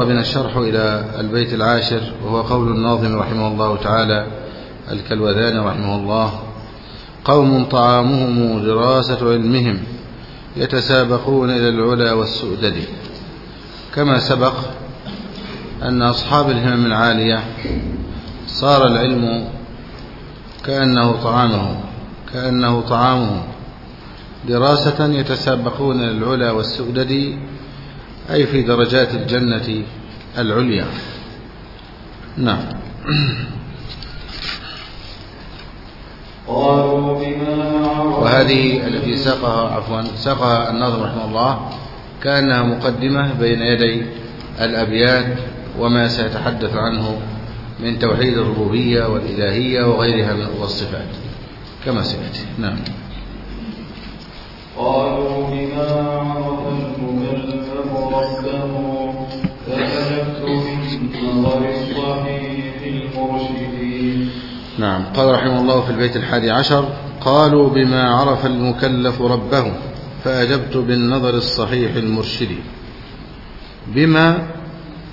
بنا الشرح إلى البيت العاشر وهو قول الناظم رحمه الله تعالى الكلوذان رحمه الله قوم طعامهم دراسة علمهم يتسابقون إلى العلا والسؤدد. كما سبق أن أصحاب الهمم العالية صار العلم كأنه طعامه كأنه طعامه دراسة يتسابقون إلى العلا والسؤدد أي في درجات الجنة العليا. نعم. وهذه التي ساقها عفوا ساقها الناظم رحمه الله كأنها مقدمة بين يدي الأبيات وما سيتحدث عنه من توحيد الربوبية والإلهية وغيرها من الصفات. كما سيأتي. نعم. قالوا بما عرف ربه فأجبت من نظر الصحيح المرشدين نعم. قال رحمه الله في البيت الحادي عشر قالوا بما عرف المكلف ربه فأجبت بالنظر الصحيح المرشد. بما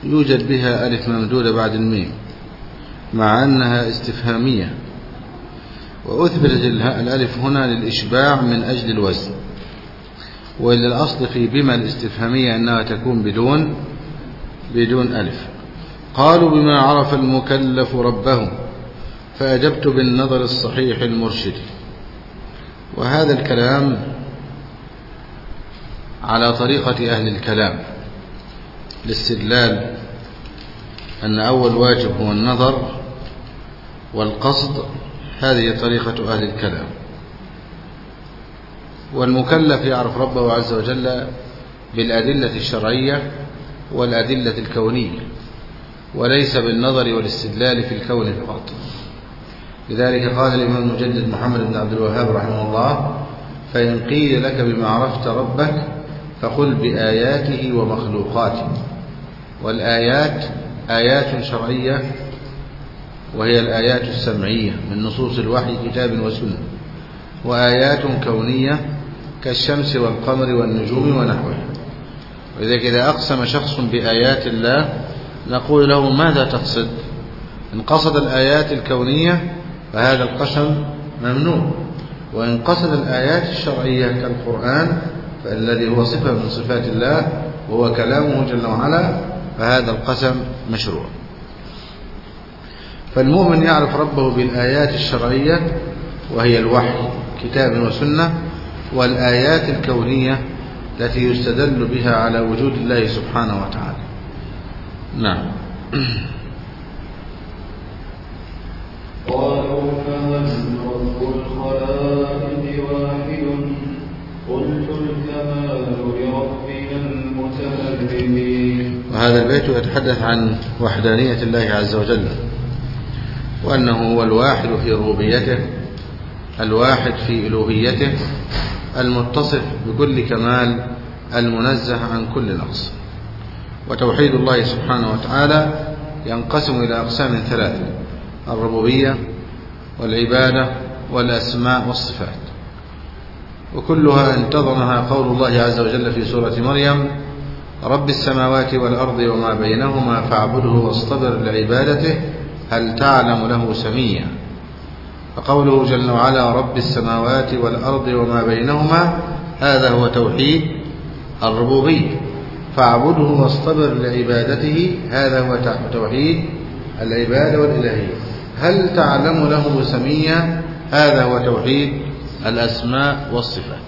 يوجد بها ألف ممدودة بعد الميم مع أنها استفهامية وأثبتت الألف هنا للإشباع من أجل الوزن. وإلا الأصل في بما الاستفهامية أنها تكون بدون بدون ألف. قالوا بما عرف المكلف ربه فأجبت بالنظر الصحيح المرشد. وهذا الكلام على طريقة أهل الكلام الاستدلال أن أول واجب هو النظر والقصد هذه طريقة أهل الكلام. والمكلف يعرف ربه عز وجل بالأدلة الشرعية والأدلة الكونية وليس بالنظر والاستدلال في الكون فقط. لذلك قال الإمام المجدد محمد بن عبد الوهاب رحمه الله فإن قيل لك بما عرفت ربك فقل بآياته ومخلوقاته. والآيات آيات شرعية وهي الآيات السمعية من نصوص الوحي كتاب وسنة وآيات كونية كالشمس والقمر والنجوم ونحوها ولذلك إذا أقسم شخص بآيات الله نقول له ماذا تقصد؟ إن قصد الآيات الكونية فهذا القسم ممنوع. وإن قصد الآيات الشرعية كالقرآن فالذي هو صفة من صفات الله وهو كلامه جل وعلا فهذا القسم مشروع. فالمؤمن يعرف ربه بالآيات الشرعية وهي الوحي كتاب وسنة والآيات الكونية التي يستدل بها على وجود الله سبحانه وتعالى. نعم. قالوا فمن رب الخلائق واحد؟ قلت الكمال لربنا المتهرب وهذا البيت يتحدث عن وحدانية الله عز وجل وأنه هو الواحد في ربوبيته الواحد في إلوهيته المتصف بكل كمال المنزه عن كل نقص. وتوحيد الله سبحانه وتعالى ينقسم إلى أقسام ثلاثة الربوبية والعبادة والأسماء والصفات. وكلها انتظمها قول الله عز وجل في سورة مريم رب السماوات والأرض وما بينهما فاعبده واصطبر لعبادته هل تعلم له سميا؟ فقوله جل وعلا رب السماوات والأرض وما بينهما هذا هو توحيد الربوبية. فاعبده واصطبر لعبادته هذا هو توحيد العبادة والإلهية. هل تعلم له سميا؟ هذا هو توحيد الأسماء والصفات.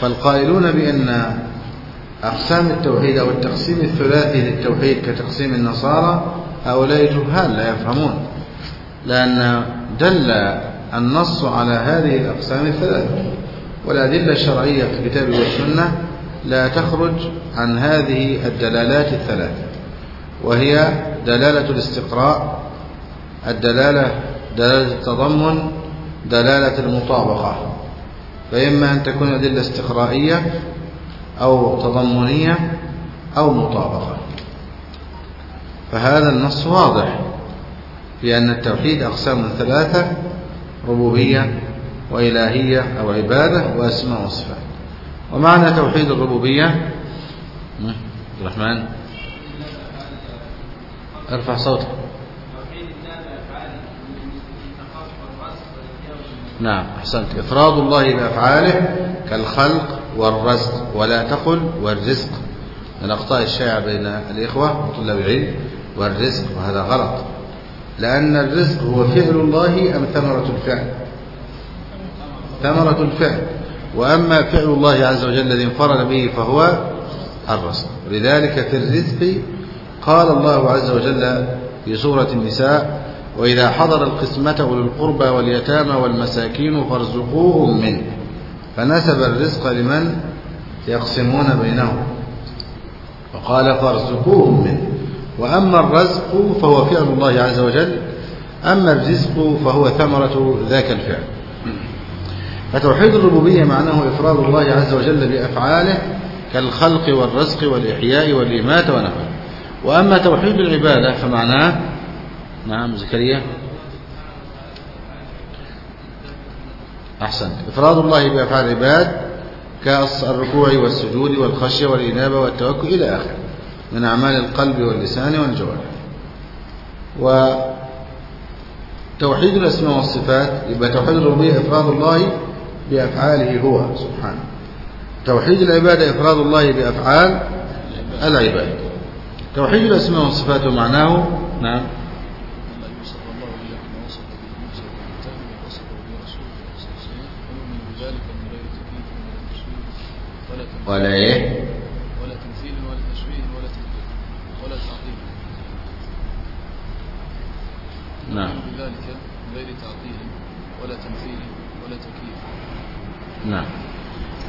فالقائلون بأن أقسام التوحيد أو التقسيم الثلاثي للتوحيد كتقسيم النصارى هؤلاء جهال لا يفهمون. لأن دل النص على هذه الأقسام الثلاثة والأدلة الشرعية في الكتاب والسنة لا تخرج عن هذه الدلالات الثلاثة وهي دلالة الاستقراء الدلالة دلالة التضمن دلالة المطابقة فإما أن تكون أدلة استقرائية أو تضمنية أو مطابقة فهذا النص واضح. في أن التوحيد أقسام ثلاثة ربوبية وإلهية أو عبادة وأسماء وصفات. ومعنى توحيد الربوبية؟ الرحمن. ارفع صوتك. نعم أحسنت. إفراد الله بأفعاله كالخلق والرزق ولا تقل والرزق. من أخطاء الشائع بين الإخوة وطلاب العلم والرزق وهذا غلط. لأن الرزق هو فعل الله أم ثمرة الفعل؟ ثمرة الفعل. وأما فعل الله عز وجل الذي انفرد به فهو الرزق. ولذلك في الرزق قال الله عز وجل في سورة النساء وإذا حضر القسمة أولو القربى واليتامى والمساكين فارزقوهم منه. فنسب الرزق لمن يقسمون بينهم. وقال فارزقوهم منه. وأما الرزق فهو فعل الله عز وجل أما الرزق فهو ثمرة ذاك الفعل. فتوحيد الربوبية معناه إفراد الله عز وجل بأفعاله كالخلق والرزق والإحياء والإماتة ونحوه وأما توحيد العبادة فمعناه نعم زكريا. أحسن. إفراد الله بأفعال العباد كالركوع والسجود والخشية والإنابة والتوكل إلى آخره. من أعمال القلب واللسان والجوارح. وتوحيد الأسماء والصفات يبقى توحيد الربوبية إفراد الله بأفعاله هو سبحانه. توحيد العبادة إفراد الله بأفعال العباد. توحيد الأسماء والصفات معناه نعم. ولا إيه ولا تمثيل ولا تشبيه ولا تكليف ولا تعطيل نعم. بذلك غير تعطيل ولا تمثيل ولا تكييف. نعم.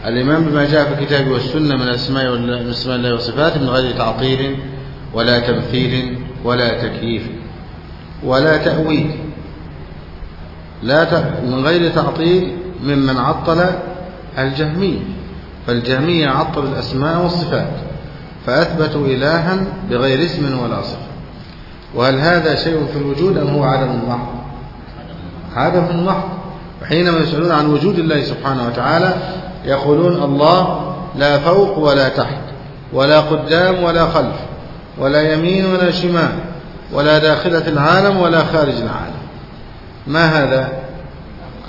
الإمام بما جاء في الكتاب والسنة من أسماء من أسماء الله وصفاته من غير تعطيل ولا تمثيل ولا تكييف ولا تأويل. لا ت... من غير تعطيل ممن عطل الجهمية فالجهمية عطل الأسماء والصفات فأثبتوا إلها بغير اسم ولا صفة. وهل هذا شيء في الوجود أم هو عدم محض عدم محض وحينما يسألون عن وجود الله سبحانه وتعالى يقولون الله لا فوق ولا تحت ولا قدام ولا خلف ولا يمين ولا شمال ولا داخلة العالم ولا خارج العالم. ما هذا؟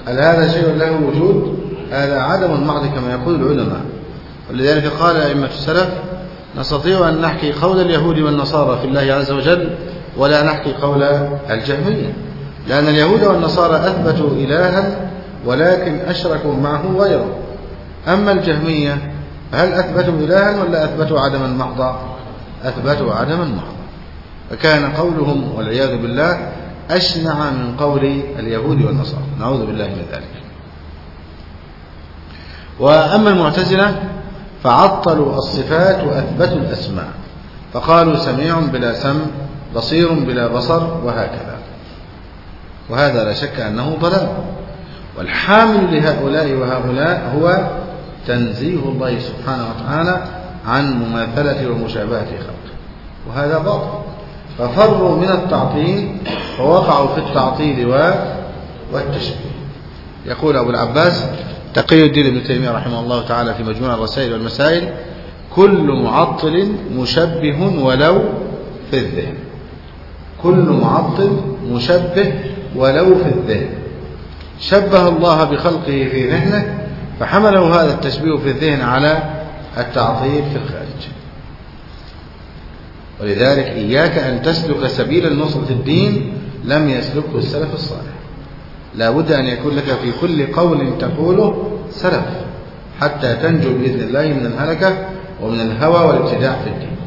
هل هذا شيء له وجود؟ هذا عدم محض كما يقول العلماء. ولذلك قال أئمة السلف نستطيع أن نحكي قول اليهود والنصارى في الله عز وجل ولا نحكي قول الجهمية لأن اليهود والنصارى أثبتوا إلها ولكن أشركوا معه غيره. أما الجهمية هل أثبتوا إلها ولا أثبتوا عدما محضا أثبتوا عدما محضا فكان قولهم والعياذ بالله أشنع من قول اليهود والنصارى. نعوذ بالله من ذلك. وأما المعتزلة فعطلوا الصفات وأثبتوا الأسماء. فقالوا سميع بلا سمع بصير بلا بصر وهكذا. وهذا لا شك أنه ضلال. والحامل لهؤلاء وهؤلاء هو تنزيه الله سبحانه وتعالى عن مماثلة ومشابهة خلقه. وهذا باطل. ففروا من التعطيل ووقعوا في التعطيل والتشبيه. يقول أبو العباس تقي الدين ابن تيمية رحمه الله تعالى في مجموع الرسائل والمسائل كل معطل مشبه ولو في الذهن. كل معطل مشبه ولو في الذهن. شبه الله بخلقه في ذهنه فحمله هذا التشبيه في الذهن على التعطيل في الخارج. ولذلك إياك أن تسلك سبيل النصرة الدين لم يسلكه السلف الصالح. لا بد أن يكون لك في كل قول تقوله سلف حتى تنجو بإذن الله من الهلكة ومن الهوى والابتداع في الدين.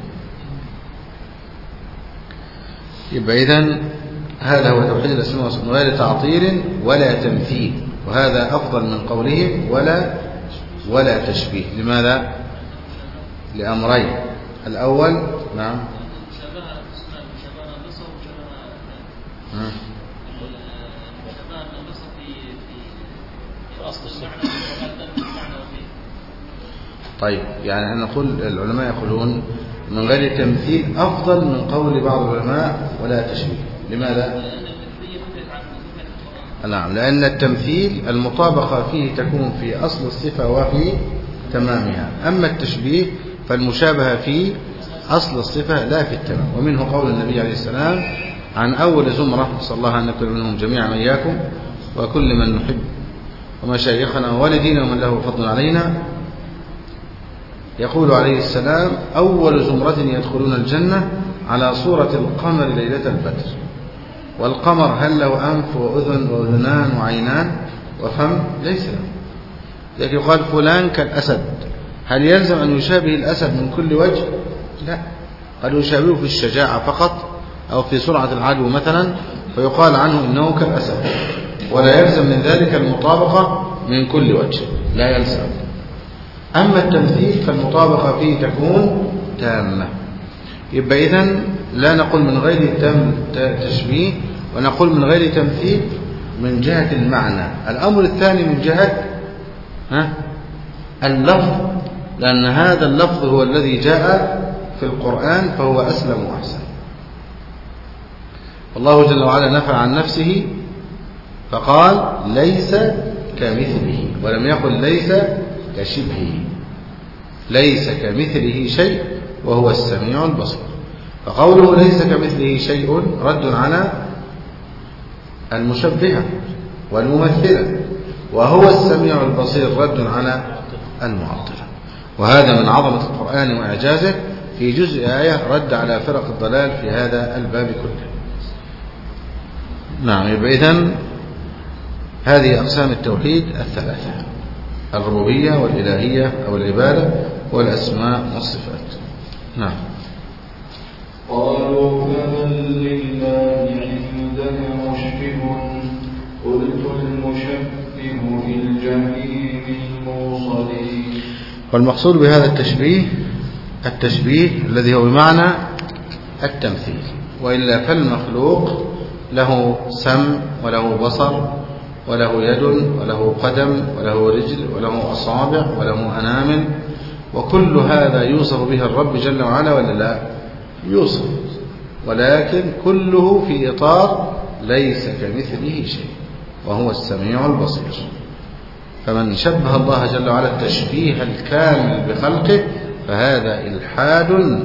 يبقى إذن هذا هو توحيد الأسماء والصفات غير تعطيل ولا تمثيل وهذا أفضل من قوله ولا ولا تشبيه. لماذا؟ لأمرين. الأول نعم. طيب يعني نقول العلماء يقولون من غير تمثيل أفضل من قول بعض العلماء ولا تشبيه. لماذا؟ نعم لأن التمثيل المطابقة فيه تكون في أصل الصفة وفي تمامها. أما التشبيه فالمشابهة فيه أصل الصفة لا في التمام. ومنه قول النبي عليه السلام عن أول زمرة نسأل الله أن نكون منهم جميعا إياكم وكل من نحب. ومشايخنا ووالدينا ومن له فضل علينا. يقول عليه السلام أول زمرة يدخلون الجنة على صورة القمر ليلة البدر. والقمر هل له أنف وأذن وأذنان وعينان؟ وفم ليس له. لكن يقال فلان كالأسد. هل يلزم أن يشابه الأسد من كل وجه؟ لا. قد يشابهه في الشجاعة فقط أو في سرعة العدو مثلا فيقال عنه إنه كالأسد. ولا يلزم من ذلك المطابقة من كل وجه. لا يلزم. أما التمثيل فالمطابقة فيه تكون تامة. يبقى إذن لا نقول من غير تم تشبيه ونقول من غير تمثيل من جهة المعنى. الأمر الثاني من جهة ها اللفظ لأن هذا اللفظ هو الذي جاء في القرآن فهو أسلم وأحسن. الله جل وعلا نفع عن نفسه فقال ليس كمثله ولم يقل ليس كشبهه. ليس كمثله شيء وهو السميع البصير. فقوله ليس كمثله شيء رد على المشبهة والممثلة وهو السميع البصير رد على المعطلة وهذا من عظمة القرآن وإعجازه. في جزء آية رد على فرق الضلال في هذا الباب كله. نعم إذن هذه أقسام التوحيد الثلاثة. الربوبية والإلهية أو العبادة والأسماء والصفات. نعم. قالوا فمن لله عندك مشبه قلت المشبه في الجحيم الموصلين. والمقصود بهذا التشبيه التشبيه الذي هو بمعنى التمثيل. وإلا فالمخلوق له سمع وله بصر وله يد وله قدم وله رجل وله أصابع وله أنامل وكل هذا يوصف به الرب جل وعلا ولا لا؟ يوصف. ولكن كله في إطار ليس كمثله شيء وهو السميع البصير. فمن شبه الله جل وعلا التشبيه الكامل بخلقه فهذا إلحاد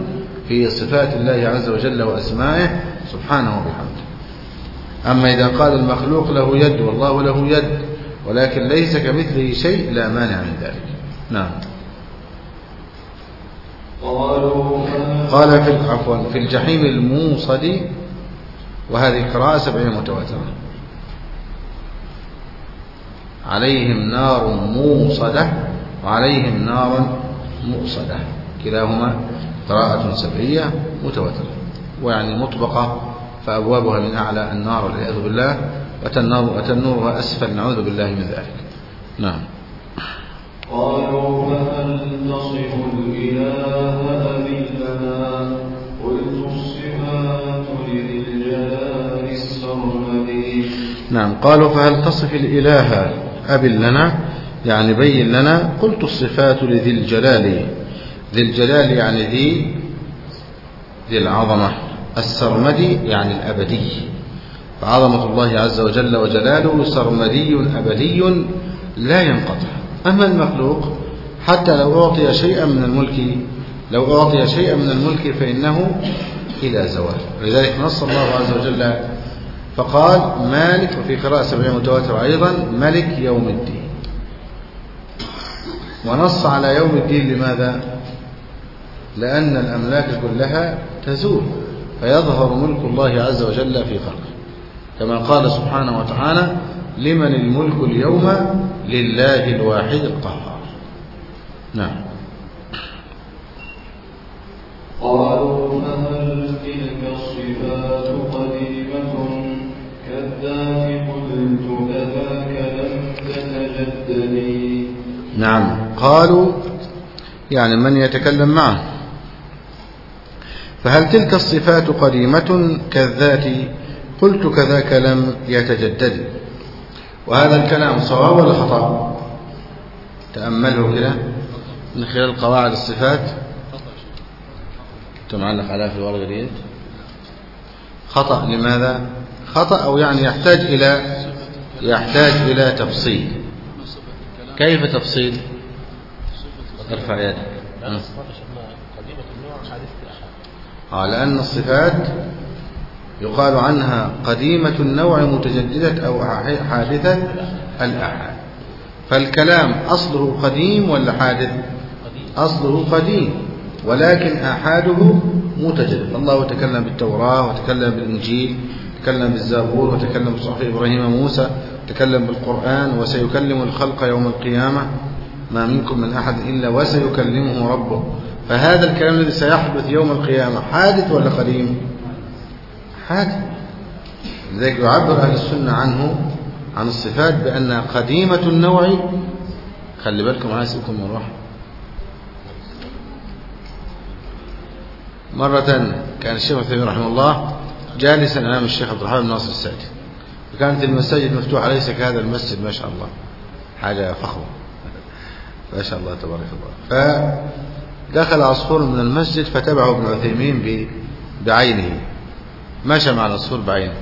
في صفات الله عز وجل وأسمائه. سبحانه وبحمده. أما إذا قال المخلوق له يد والله له يد ولكن ليس كمثله شيء لا مانع من ذلك. نعم. قالوا قال في عفوا في الجحيم الموصد وهذه قراءة سبعية متواترة. عليهم نار موصدة وعليهم نار مؤصدة كلاهما قراءة سبعية متواترة ويعني مطبقة فأبوابها من أعلى النار والعياذ بالله وتنور وتنورها أسفل نعوذ بالله من ذلك. نعم. قالوا فهل تصف الإله أم لنا قلت الصفات لذي الجلال السرمدي نعم. قالوا فهل تصف الإله أب لنا؟ يعني بين لنا قلت الصفات لذي الجلال. ذي الجلال يعني ذي ذي العظمة. السرمدي يعني الأبدي. فعظمة الله عز وجل وجلاله سرمدي أبدي لا ينقطع. أما المخلوق حتى لو أعطي شيئا من الملك لو أعطي شيئا من الملك فإنه إلى زوال. ولذلك نص الله عز وجل فقال مالك وفي قراءة سبعية متواترة أيضا ملك يوم الدين. ونص على يوم الدين لماذا؟ لأن الأملاك كلها تزول. فيظهر ملك الله عز وجل في خلقه. كما قال سبحانه وتعالى لمن الملك اليوم لله الواحد القهار. نعم. قالوا فهل تلك الصفات قديمة كالذات قلت كذاك لم تتجددي نعم. قالوا يعني من يتكلم معه؟ فهل تلك الصفات قديمة كالذات؟ قلت كذاك لم يتجدد. وهذا الكلام صواب ولا خطأ؟ تأمله كده. من خلال قواعد الصفات. تمعلق على في ورق جديد خطأ لماذا؟ خطأ أو يعني يحتاج إلى يحتاج إلى تفصيل. كيف تفصيل؟ ارفع يدك. أه. آه لأن الصفات يقال عنها قديمة النوع متجددة أو حادثة الأحاد فالكلام أصله قديم ولا حادث؟ أصله قديم ولكن أحاده متجدد. الله تكلم بالتوراة وتكلم بالإنجيل تكلم بالزبور وتكلم بصحف إبراهيم موسى تكلم بالقرآن وسيكلم الخلق يوم القيامة. ما منكم من أحد إلا وسيكلمه ربه. فهذا الكلام الذي سيحدث يوم القيامة حادث ولا قديم؟ حادث. لذلك يعبر أهل السنة عنه عن الصفات بأنها قديمة النوع خلي بالكم عايزكم من روح مرة كان الشيخ عثيمين رحمه الله جالسا أمام الشيخ عبد الرحمن بن ناصر السعدي وكانت المساجد مفتوحة ليس كهذا المسجد؟ ما شاء الله. حاجة فخمة. ما شاء الله تبارك الله. فدخل عصفور من المسجد فتبعه ابن عثيمين بعينه. مشى مع العصفور بعينه.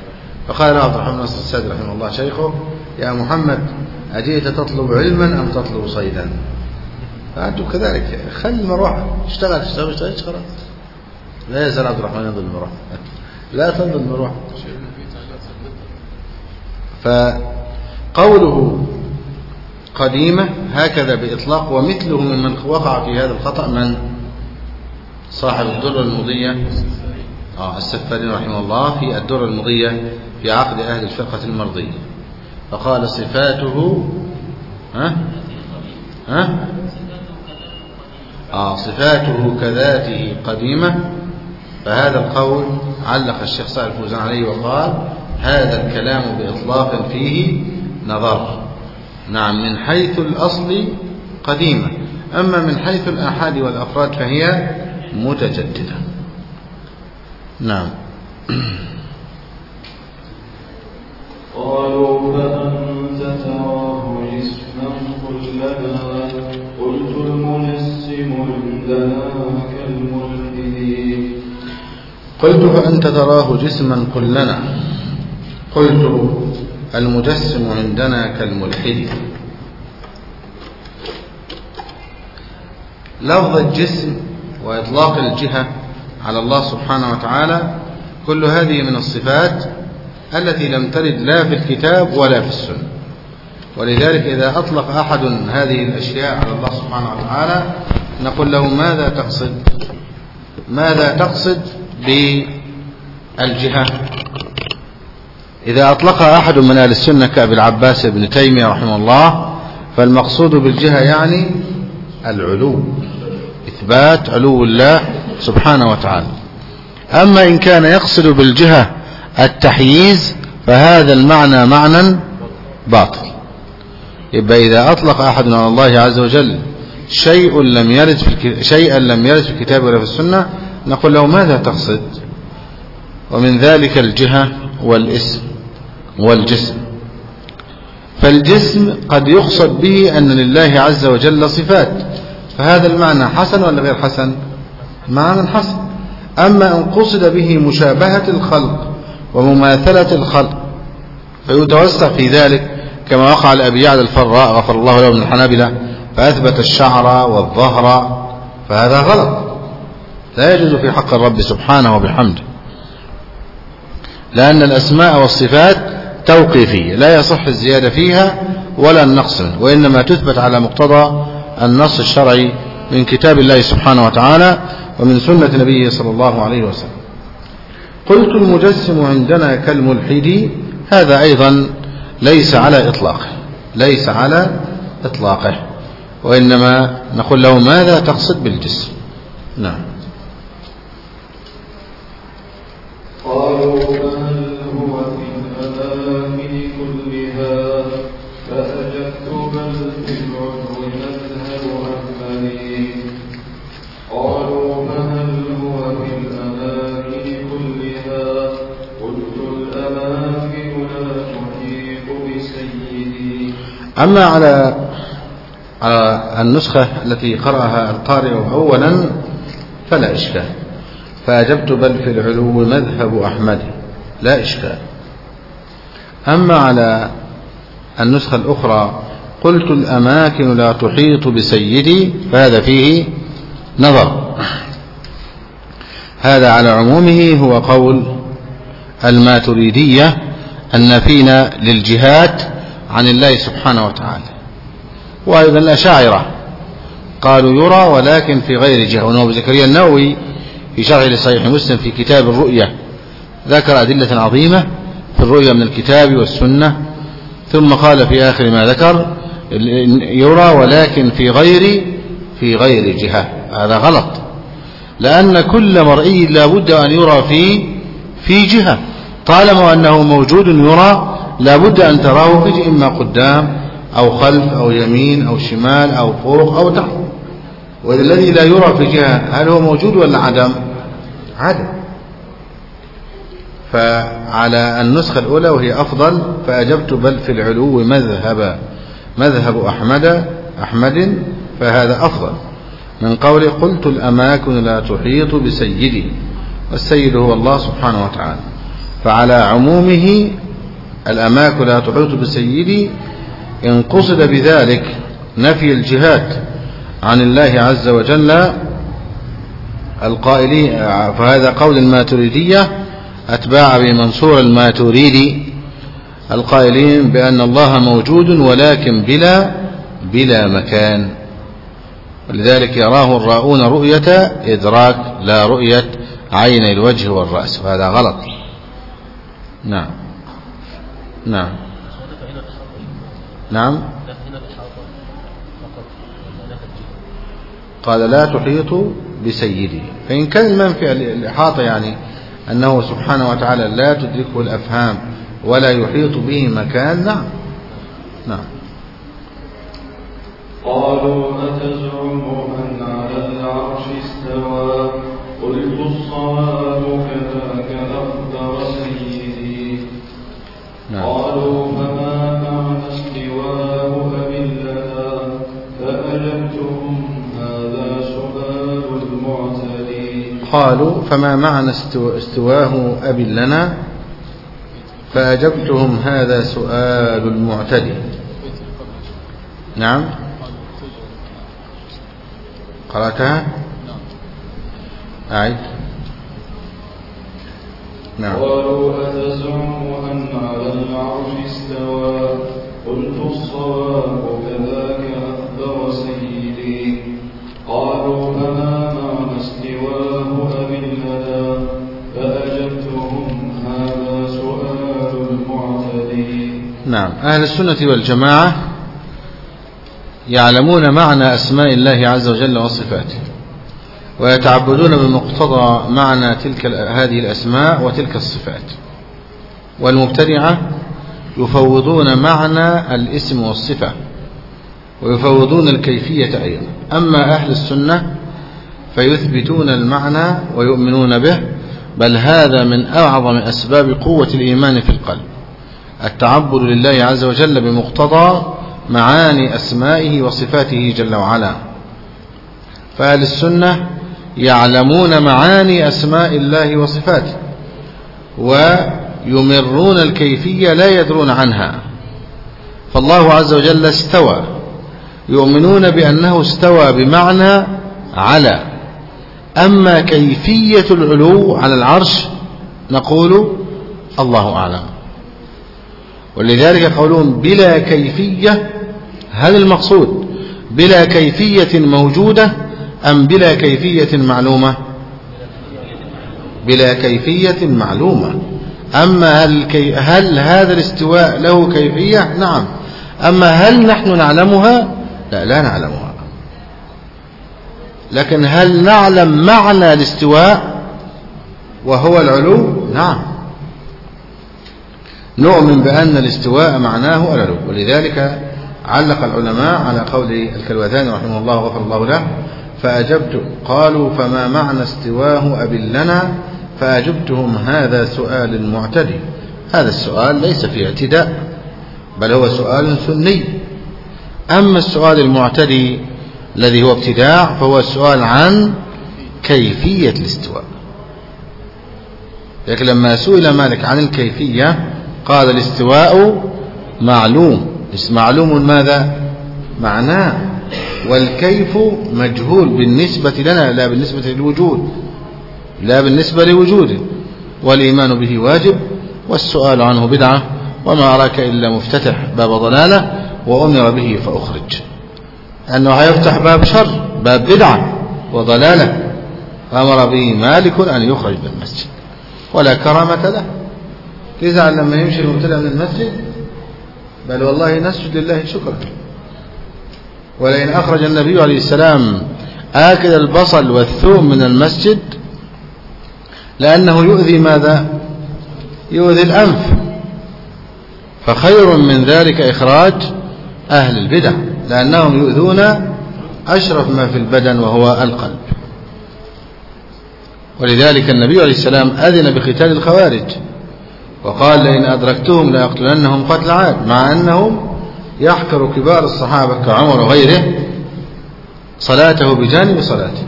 فقال له عبد الرحمن ناصر السعدي رحمه الله شيخه يا محمد أجيت تطلب علما أم تطلب صيدا؟ فأنتم كذلك خلي المروحة. اشتغل اشتغل اشتغل اشتغل لا يزال عبد الرحمن ينظر المروحة لا تنظر المروحة فقوله قديمة هكذا بإطلاق ومثله ممن وقع في هذا الخطأ من صاحب الدرة المضية آه رحمه الله في الدرة المضية في عقد أهل الفرقة المرضية. فقال صفاته ها؟ ها؟ آه صفاته كذاته قديمة. فهذا القول علق الشيخ صالح الفوزان عليه وقال هذا الكلام بإطلاق فيه نظر. نعم من حيث الأصل قديمة. أما من حيث الآحاد والأفراد فهي متجددة. نعم. قالوا فأنت تراه جسما كلنا قلت المجسم عندنا كالملحدين. قلت فأنت تراه جسما كلنا قلت المجسم عندنا كالملحد. لفظ الجسم وإطلاق الجهة على الله سبحانه وتعالى كل هذه من الصفات التي لم ترد لا في الكتاب ولا في السنة. ولذلك إذا أطلق أحد هذه الأشياء على الله سبحانه وتعالى نقول له ماذا تقصد؟ ماذا تقصد بالجهة؟ إذا أطلقها أحد من أهل السنة كأبي العباس بن تيمية رحمه الله فالمقصود بالجهة يعني العلو إثبات علو الله سبحانه وتعالى. أما إن كان يقصد بالجهة التحييز فهذا المعنى معنى باطل. يبقى إذا أطلق أحد على الله عز وجل شيء لم يرد في شيئا لم يرد في الكتاب ولا في السنة نقول له ماذا تقصد؟ ومن ذلك الجهة والاسم. والجسم فالجسم قد يقصد به أن لله عز وجل صفات. فهذا المعنى حسن ولا غير حسن؟ معنى حسن. أما أن قصد به مشابهة الخلق ومماثلة الخلق فيتوسع في ذلك كما وقع لأبي يعلى الفراء غفر الله له من الحنابلة فأثبت الشعر والظهر فهذا غلط. لا يجوز في حق الرب سبحانه وبحمده. لأن الأسماء والصفات توقيفية لا يصح الزيادة فيها ولا النقص وإنما تثبت على مقتضى النص الشرعي من كتاب الله سبحانه وتعالى ومن سنة نبيه صلى الله عليه وسلم. قلت المجسم عندنا كالملحد هذا أيضا ليس على إطلاقه ليس على إطلاقه وإنما نقول له ماذا تقصد بالجسم؟ نعم. قالوا أما على النسخة التي قرأها القارئ أولا فلا إشكال. فأجبت بل في العلو مذهب أحمد لا إشكال. أما على النسخة الأخرى قلت الأماكن لا تحيط بسيدي فهذا فيه نظر. هذا على عمومه هو قول الماتريدية النافين للجهات عن الله سبحانه وتعالى. وأيضا الأشاعرة قالوا يرى ولكن في غير جهة ونوب زكريا النووي في شرح لصحيح مسلم في كتاب الرؤية ذكر أدلة عظيمة في الرؤية من الكتاب والسنة ثم قال في آخر ما ذكر يرى ولكن في غير في غير جهة. هذا غلط. لأن كل مرئي لا بد أن يرى في في جهة. طالما أنه موجود يرى لا بد أن تراه في إما قدام أو خلف أو يمين أو شمال أو فوق أو تحت. والذي لا يرى في جهة هل هو موجود ولا عدم؟ عدم. فعلى النسخة الأولى وهي أفضل فأجبت بل في العلو مذهب مذهب أحمد أحمد فهذا أفضل. من قول قلت الأماكن لا تحيط بسيدي والسيد هو الله سبحانه وتعالى. فعلى عمومه الأماكن لا تحيط بسيدي. إن قصد بذلك نفي الجهات عن الله عز وجل القائلين فهذا قول الماتريدية أتباع بمنصور الماتريدي القائلين بأن الله موجود ولكن بلا بلا مكان. ولذلك يراه الراؤون رؤية إدراك لا رؤية عين الوجه والرأس. وهذا غلط. نعم. نعم. نعم. قال لا تحيط بسيدي. فإن كان المنفي الإحاطة يعني أنه سبحانه وتعالى لا تدركه الأفهام ولا يحيط به مكان نعم. نعم. قالوا أتزعم أن على العرش استوى. قلت الصواب قالوا فما معنى استو- استواه أب لنا؟ فأجبتهم هذا سؤال المعتدي. نعم. قرأتها؟ أعد. نعم. قالوا أتزعم أن على العرش استوى قلت الصواب كذاك أخبر سيدي. قالوا نعم. أهل السنة والجماعة يعلمون معنى أسماء الله عز وجل وصفاته ويتعبدون بمقتضى معنى تلك هذه الأسماء وتلك الصفات. والمبتدعة يفوضون معنى الاسم والصفة ويفوضون الكيفية أيضا. أما أهل السنة فيثبتون المعنى ويؤمنون به بل هذا من أعظم أسباب قوة الإيمان في القلب. التعبد لله عز وجل بمقتضى معاني أسمائه وصفاته جل وعلا. فأهل السنة يعلمون معاني أسماء الله وصفاته ويمرون الكيفية لا يدرون عنها. فالله عز وجل استوى. يؤمنون بأنه استوى بمعنى على. أما كيفية العلو على العرش نقول الله أعلم. ولذلك قولون بلا كيفية هل المقصود بلا كيفية موجودة أم بلا كيفية معلومة؟ بلا كيفية معلومة. أما هل, كي هل هذا الاستواء له كيفية؟ نعم. أما هل نحن نعلمها؟ لا لا نعلمها. لكن هل نعلم معنى الاستواء وهو العلو؟ نعم. نؤمن بأن الاستواء معناه العلو ولذلك علق العلماء على قول الكلوثاني رحمه الله وغفر الله له فأجبت قالوا فما معنى استواه أبلنا فأجبتهم هذا سؤال المعتدي هذا السؤال ليس في اعتداء بل هو سؤال سني. أما السؤال المعتدي الذي هو ابتداع فهو السؤال عن كيفية الاستواء. لكن لما سئل مالك عن الكيفية قال الاستواء معلوم. معلوم ماذا؟ معناه. والكيف مجهول بالنسبة لنا لا بالنسبة للوجود. لا بالنسبة لوجوده والإيمان به واجب والسؤال عنه بدعة وما أراك إلا مفتتح باب ضلالة وأمر به فأخرج. أنه هيفتح باب شر باب بدعة وضلالة. فأمر به مالك أن يخرج من المسجد. ولا كرامة له. تزعل لما يمشي المبتدع من المسجد؟ بل والله نسجد لله شكرا. ولئن أخرج النبي عليه السلام آكل البصل والثوم من المسجد لأنه يؤذي ماذا؟ يؤذي الأنف. فخير من ذلك إخراج أهل البدع لأنهم يؤذون أشرف ما في البدن وهو القلب. ولذلك النبي عليه السلام أذن بقتال الخوارج. وقال لئن أدركتهم لأقتلنهم قتل عاد مع أنهم يحكر كبار الصحابة كعمر وغيره صلاته بجانب صلاته.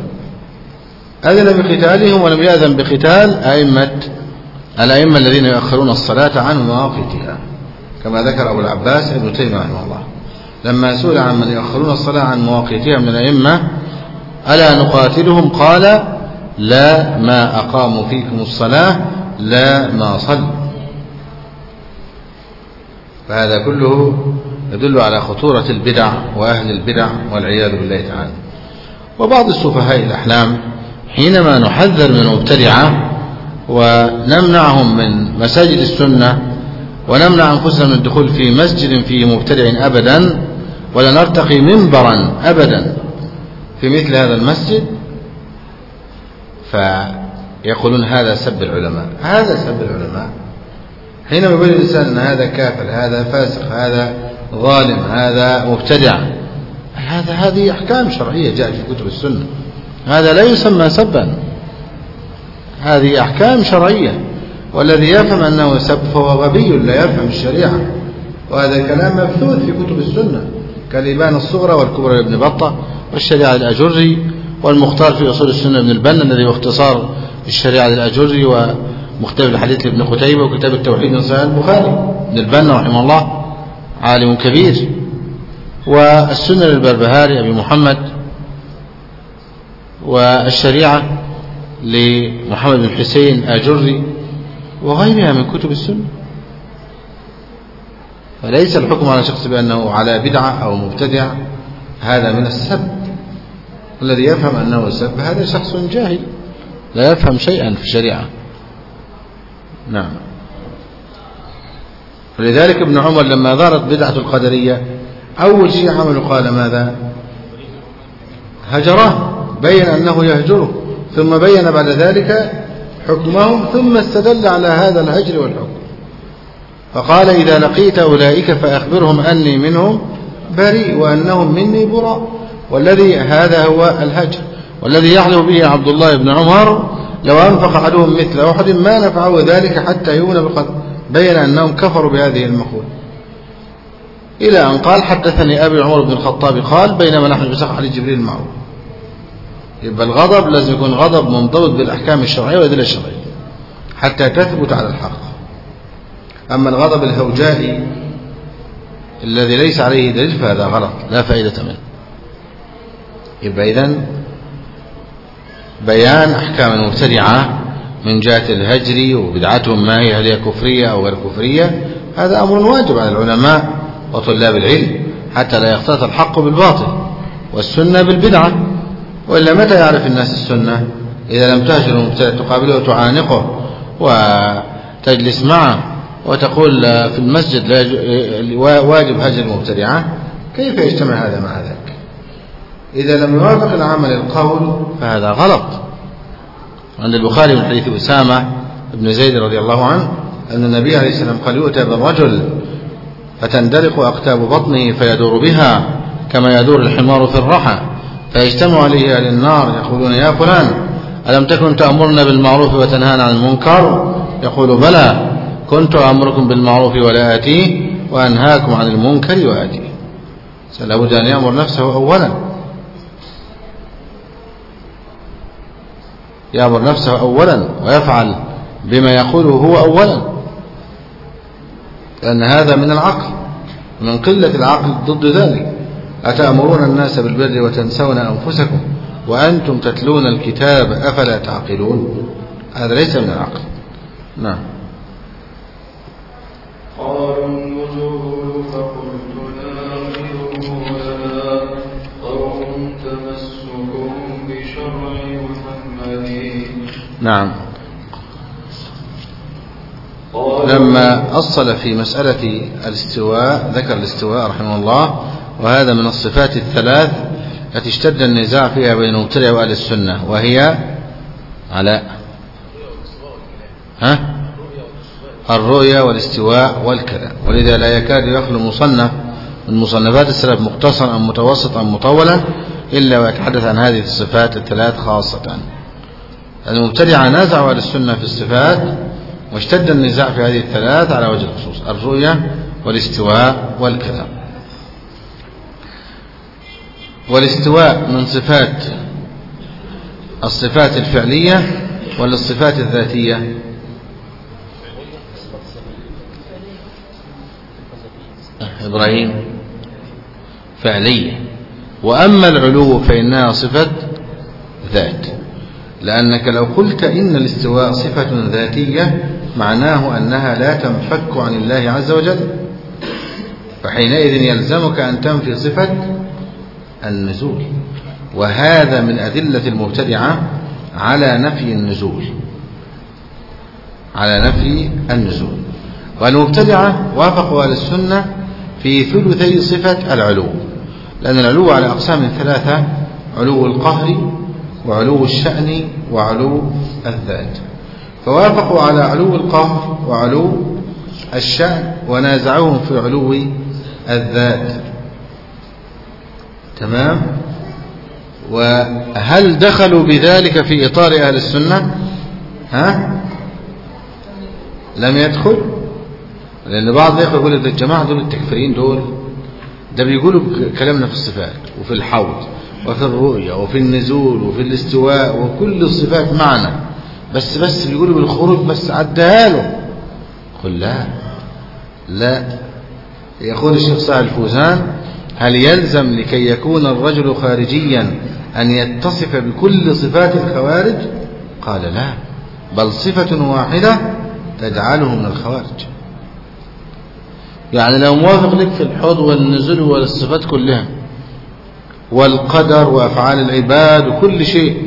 أذن بقتالهم ولم يأذن بقتال أئمة الأئمة الذين يؤخرون الصلاة عن مواقيتها كما ذكر أبو العباس ابن تيمية رحمه الله. لما سئل عن من يؤخرون الصلاة عن مواقيتها من الأئمة ألا نقاتلهم؟ قال لا ما أقاموا فيكم الصلاة لا ما صلوا. فهذا كله يدل على خطورة البدع وأهل البدع والعياذ بالله تعالى. وبعض السفهاء الأحلام حينما نحذر من المبتدعة ونمنعهم من مساجد السنة ونمنع أنفسنا من الدخول في مسجد فيه مبتدع أبدا ولا نرتقي منبرا أبدا في مثل هذا المسجد فيقولون هذا سب العلماء هذا سب العلماء. حينما يقول الإنسان أن هذا كافر هذا فاسق هذا ظالم هذا مبتدع. هذا هذه أحكام شرعية جاءت في كتب السنة. هذا لا يسمى سبا. هذه أحكام شرعية. والذي يفهم أنه سب فهو غبي لا يفهم الشريعة. وهذا الكلام مبثوث في كتب السنة كالإبان الصغرى والكبرى لابن بطة والشريعة الأجري والمختار في أصول السنة ابن البنا الذي هو اختصار الشريعة الأجري ومختلف الحديث لابن قتيبة وكتاب التوحيد من صحيح البخاري. ابن البنا رحمه الله عالم كبير. والسنة للبربهاري أبي محمد والشريعة لمحمد بن حسين أجري وغيرها من كتب السنة. فليس الحكم على شخص بأنه على بدعة أو مبتدع هذا من السب. الذي يفهم أنه سب هذا شخص جاهل. لا يفهم شيئا في الشريعة. نعم. ولذلك ابن عمر لما ظهرت بدعة القدرية أول شيء عمله قال ماذا؟ هجره بين أنه يهجره ثم بين بعد ذلك حكمهم ثم استدل على هذا الهجر والحكم. فقال إذا لقيت أولئك فأخبرهم أني منهم بريء وأنهم مني براء والذي هذا هو الهجر والذي يحلف به عبد الله بن عمر لو أنفق أحدهم مثل أحد ما نفعه ذلك حتى يؤمن بقدر بين أنهم كفروا بهذه المقولة. إلى أن قال حدثني أبي عمر بن الخطاب قال بينما نحن علي جبريل معه. يبقى الغضب لازم يكون غضب منضبط بالأحكام الشرعية والأدلة الشرعية حتى تثبت على الحق. أما الغضب الهوجائي الذي ليس عليه دليل فهذا غلط لا فائدة منه. يبقى إذن بيان أحكام المبتدعة من جهة الهجر وبدعتهم ما هي هل هي كفرية أو غير كفرية. هذا أمر واجب على العلماء وطلاب العلم حتى لا يختلط الحق بالباطل والسنة بالبدعة. وإلا متى يعرف الناس السنة؟ إذا لم تهجر المبتدع تقابله وتعانقه وتجلس معه وتقول في المسجد واجب هجر المبتدعة. كيف يجتمع هذا مع ذاك إذا لم يوافق العمل القول فهذا غلط. عند البخاري من حديث أسامة بن زيد رضي الله عنه أن النبي عليه السلام قال يؤتى بالرجل فتندلق أقتاب بطنه فيدور بها كما يدور الحمار في الرحى فيجتمع عليه أهل النار يقولون يا فلان ألم تكن تأمرنا بالمعروف وتنهانا عن المنكر؟ يقول بلى كنت أمركم بالمعروف ولا آتيه وأنهاكم عن المنكر وآتيه. لابد أن يأمر نفسه أولا. يأمر نفسه أولا ويفعل بما يقوله هو أولا. لأن هذا من العقل من قلة العقل ضد ذلك. أتأمرون الناس بالبر وتنسون أنفسكم وأنتم تتلون الكتاب أفلا تعقلون؟ هذا ليس من العقل. نعم. قالوا نعم. لما أصل في مسألة الاستواء ذكر الاستواء رحمه الله وهذا من الصفات الثلاث التي اشتد النزاع فيها بين المبتدع وأهل السنة وهي على ها؟ الرؤيا والاستواء والكلام ولذا لا يكاد يخلو مصنف من مصنفات السلف مختصرا أم متوسطا أم مطولا إلا ويتحدث عن هذه الصفات الثلاث خاصة. المبتدعة نازعوا أهل السنة في الصفات واشتد النزاع في هذه الثلاث على وجه الخصوص الرؤيا والاستواء والكلام والاستواء من صفات الصفات الفعلية ولا الصفات الذاتية؟ إبراهيم. فعلية. وأما العلو فإنها صفة ذات. لأنك لو قلت إن الاستواء صفة ذاتية معناه أنها لا تنفك عن الله عز وجل. فحينئذ يلزمك أن تنفي صفة النزول. وهذا من أدلة المبتدعة على نفي النزول. على نفي النزول. والمبتدعة وافقوا أهل السنة في ثلثي صفة العلو. لأن العلو على أقسام ثلاثة علو القهر وعلو الشأن وعلو الذات. فوافقوا على علو القهر وعلو الشأن ونازعوهم في علو الذات. تمام؟ وهل دخلوا بذلك في إطار أهل السنة؟ ها؟ لم يدخل؟ لأن بعض الإخوة يقول الجماعة دول التكفيرين دول ده بيقولوا كلامنا في الصفات وفي الحوض. وفي الرؤية وفي النزول وفي الاستواء وكل الصفات معنا. بس بس بيقولوا بالخروج بس عدها له. قل لا. لا. يقول الشيخ صالح الفوزان هل يلزم لكي يكون الرجل خارجيا أن يتصف بكل صفات الخوارج؟ قال لا. بل صفة واحدة تجعله من الخوارج. يعني لو موافق لك في الحوض والنزول والصفات كلها والقدر وأفعال العباد وكل شيء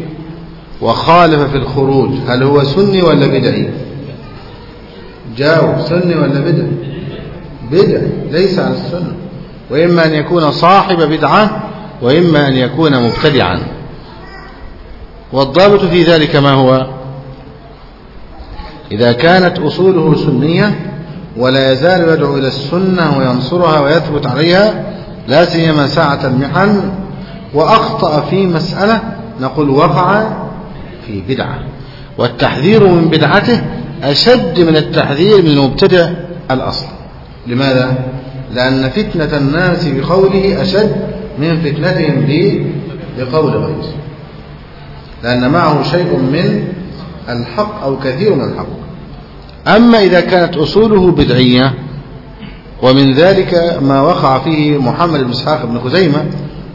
وخالف في الخروج. هل هو سني ولا بدعي؟ جاوب سني ولا بدعي؟ بدعي ليس على السنة. وإما أن يكون صاحب بدعة وإما أن يكون مبتدعا. والضابط في ذلك ما هو؟ إذا كانت أصوله سنية ولا يزال يدعو إلى السنة وينصرها ويثبت عليها لا سيما ساعة المحن وأخطأ في مسألة نقول وقع في بدعة. والتحذير من بدعته أشد من التحذير من المبتدع الأصل. لماذا؟ لأن فتنة الناس بقوله أشد من فتنتهم بقول غيره لأن معه شيء من الحق أو كثير من الحق. أما إذا كانت أصوله بدعية ومن ذلك ما وقع فيه محمد بن إسحاق بن خزيمة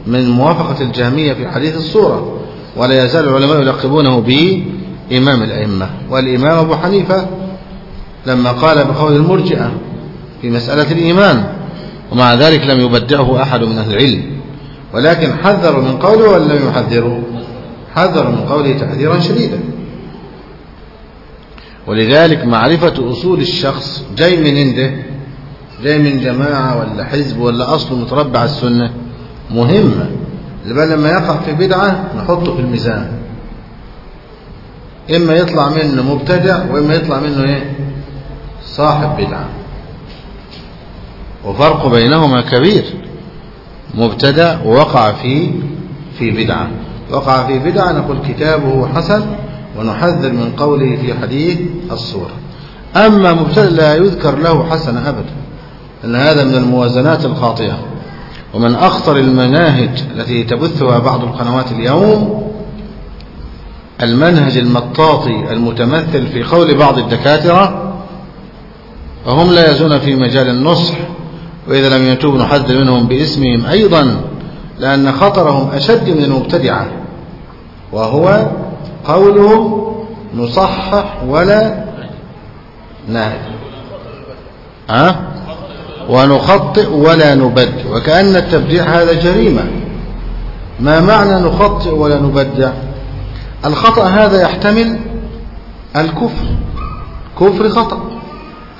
من موافقة الجهمية في حديث الصورة ولا يزال العلماء يلقبونه بإمام الأئمة. والإمام أبو حنيفة لما قال بقول المرجئة في مسألة الإيمان ومع ذلك لم يبدعه أحد من أهل العلم ولكن حذروا من قوله ولا لم يحذروا حذروا من قوله تحذيرا شديدا. ولذلك معرفة أصول الشخص جاي من عنده جاي من جماعة ولا حزب ولا أصله متربع السنة مهمة. لبقى لما يقع في بدعة نحطه في الميزان. إما يطلع منه مبتدع وإما يطلع منه إيه؟ صاحب بدعة. وفرق بينهما كبير. مبتدع ووقع في في بدعة. وقع في بدعة نقول كتابه حسن ونحذر من قوله في حديث الصورة. أما مبتدع لا يذكر له حسن أبدا. أن هذا من الموازنات الخاطئة. ومن أخطر المناهج التي تبثها بعض القنوات اليوم المنهج المطاطي المتمثل في قول بعض الدكاترة وهم لا يزون في مجال النصح وإذا لم يتوبوا نحذر منهم باسمهم أيضا لأن خطرهم أشد من المبتدعة وهو قولهم نصحح ولا نهدي ها؟ ونخطئ ولا نبدع. وكأن التبديع هذا جريمة. ما معنى نخطئ ولا نبدع؟ الخطأ هذا يحتمل الكفر. كفر خطأ.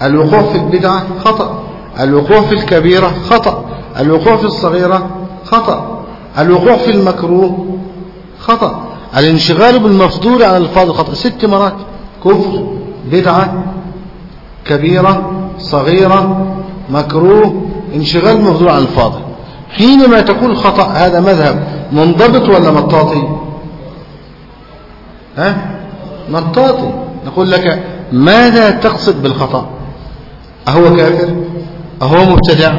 الوقوع في البدعة خطأ. الوقوع في الكبيرة خطأ. الوقوع في الصغيرة خطأ. الوقوع في المكروه خطأ. الانشغال بالمفضول على الفاضل خطأ. ست مرات. كفر بدعة كبيرة صغيرة مكروه انشغال بالمفضول عن الفاضل حينما تقول خطأ هذا مذهب منضبط ولا مطاطي؟ ها؟ مطاطي. نقول لك ماذا تقصد بالخطأ؟ أهو كافر؟ أهو مبتدع؟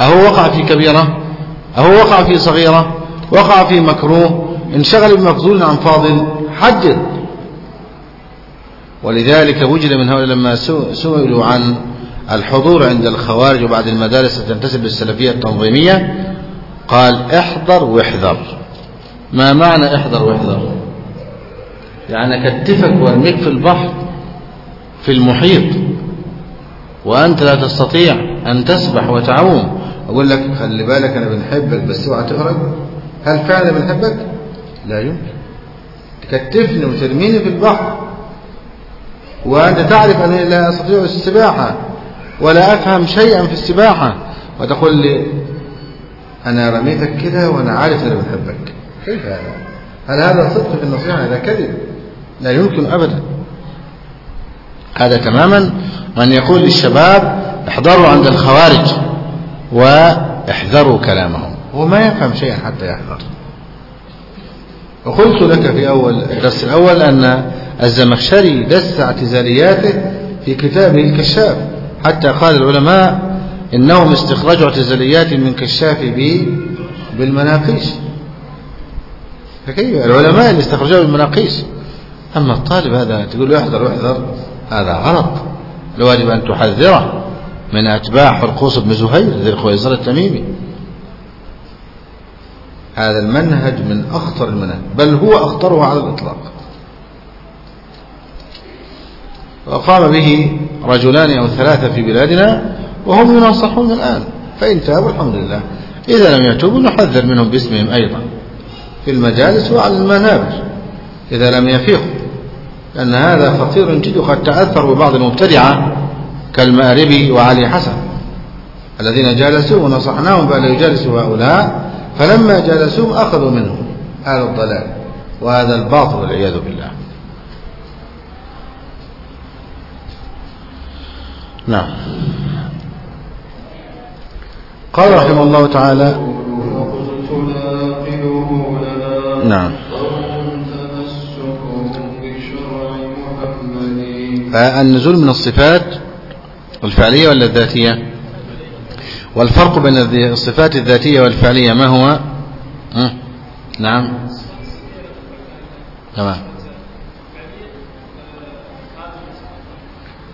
أهو وقع في كبيرة؟ أهو وقع في صغيرة؟ وقع في مكروه؟ انشغل بمفضول عن فاضل؟ حدد ولذلك وجد من هؤلاء لما سئلوا عن الحضور عند الخوارج وبعد المدارس تنتسب للسلفية التنظيمية. قال احضر واحذر. ما معنى احضر واحذر؟ يعني كتفك وارميك في البحر في المحيط وأنت لا تستطيع أن تسبح وتعوم. أقول لك خلي بالك أنا بنحبك بس اوعى تغرق هل فعلا بنحبك؟ لا يمكن. تكتفني وترميني في البحر وأنت تعرف أنني لا أستطيع السباحة. ولا أفهم شيئا في السباحة. وتقول لي أنا رميتك كده وأنا عارف أني بنحبك كيف؟ هذا هل هذا صدق في النصيحة؟ هذا كذب. لا يمكن أبدا. هذا تماما. من يقول للشباب احضروا عند الخوارج واحذروا كلامهم. هو ما يفهم شيئا حتى يحذر. وقلت لك في أول الدرس الأول أن الزمخشري دس اعتزالياته في كتابه الكشاف. حتى قال العلماء إنهم استخرجوا اعتزاليات من كشاف بالمناقيش فكيف؟ العلماء اللي استخرجوها بالمناقيش أما الطالب هذا تقول له احذر واحذر هذا غلط. الواجب أن تحذره من أتباع حرقوس بن زهير ذي الخويصر التميمي. هذا المنهج من أخطر المنهج بل هو أخطرها على الإطلاق. وقام به رجلان أو ثلاثة في بلادنا وهم ينصحون الآن فإن تابوا الحمد لله. إذا لم يتوبوا نحذر منهم باسمهم أيضا في المجالس وعلى المنابر إذا لم يفيقوا لأن هذا خطير جدا قد تأثر ببعض المبتدعة كالمأربي وعلي حسن الذين جالسوا ونصحناهم بأن يجالسوا هؤلاء فلما جالسوهم أخذوا منهم هذا الضلال وهذا الباطل والعياذ بالله. نعم. قال رحمه الله تعالى نعم. النزول من الصفات الفعلية ولا الذاتية والفرق بين الصفات الذاتية والفعلية ما هو؟ نعم. تمام.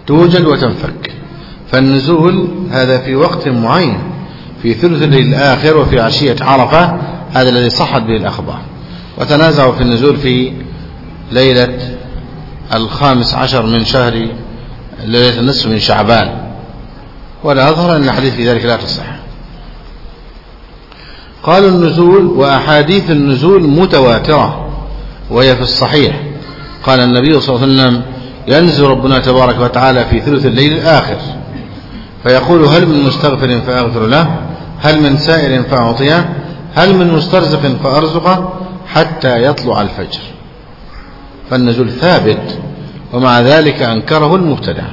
توجد وتنفك. فالنزول هذا في وقت معين في ثلث الليل الآخر وفي عشية عرفة هذا الذي صحت به الأخبار. وتنازعوا في النزول في ليلة الخامس عشر من شهر ليلة النصف من شعبان. ولا أظهر أن الحديث في ذلك لا تصح. قالوا النزول وأحاديث النزول متواترة وهي في الصحيح. قال النبي صلى الله عليه وسلم ينزل ربنا تبارك وتعالى في ثلث الليل الآخر. فيقول هل من مستغفر فأغفر له؟ هل من سائر فأعطيه؟ هل من مسترزق فأرزقه؟ حتى يطلع الفجر. فالنزول ثابت ومع ذلك أنكره المبتدع.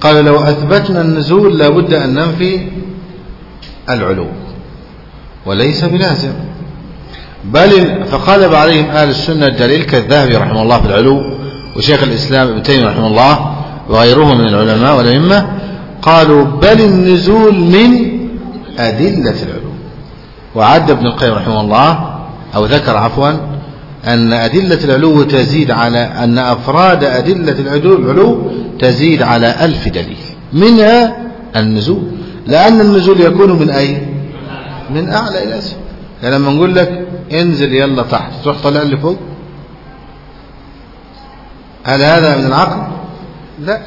قال لو أثبتنا النزول لابد أن ننفي العلو وليس بلازم. بل فقال بعضهم أهل السنة الدليل كالذهبي رحمه الله في العلو وشيخ الإسلام ابن تيمية رحمه الله وغيره من العلماء والأئمة قالوا بل النزول من أدلة العلو وعد ابن القيم رحمه الله أو ذكر عفوا أن أدلة العلو تزيد على أن أفراد أدلة العلو تزيد على ألف دليل. منها النزول. لأن النزول يكون من أي من أعلى إلى أسفل. يعني لما نقول لك انزل يلا تحت تروح طالع اللي فوق؟ هل هذا من العقل؟ لا.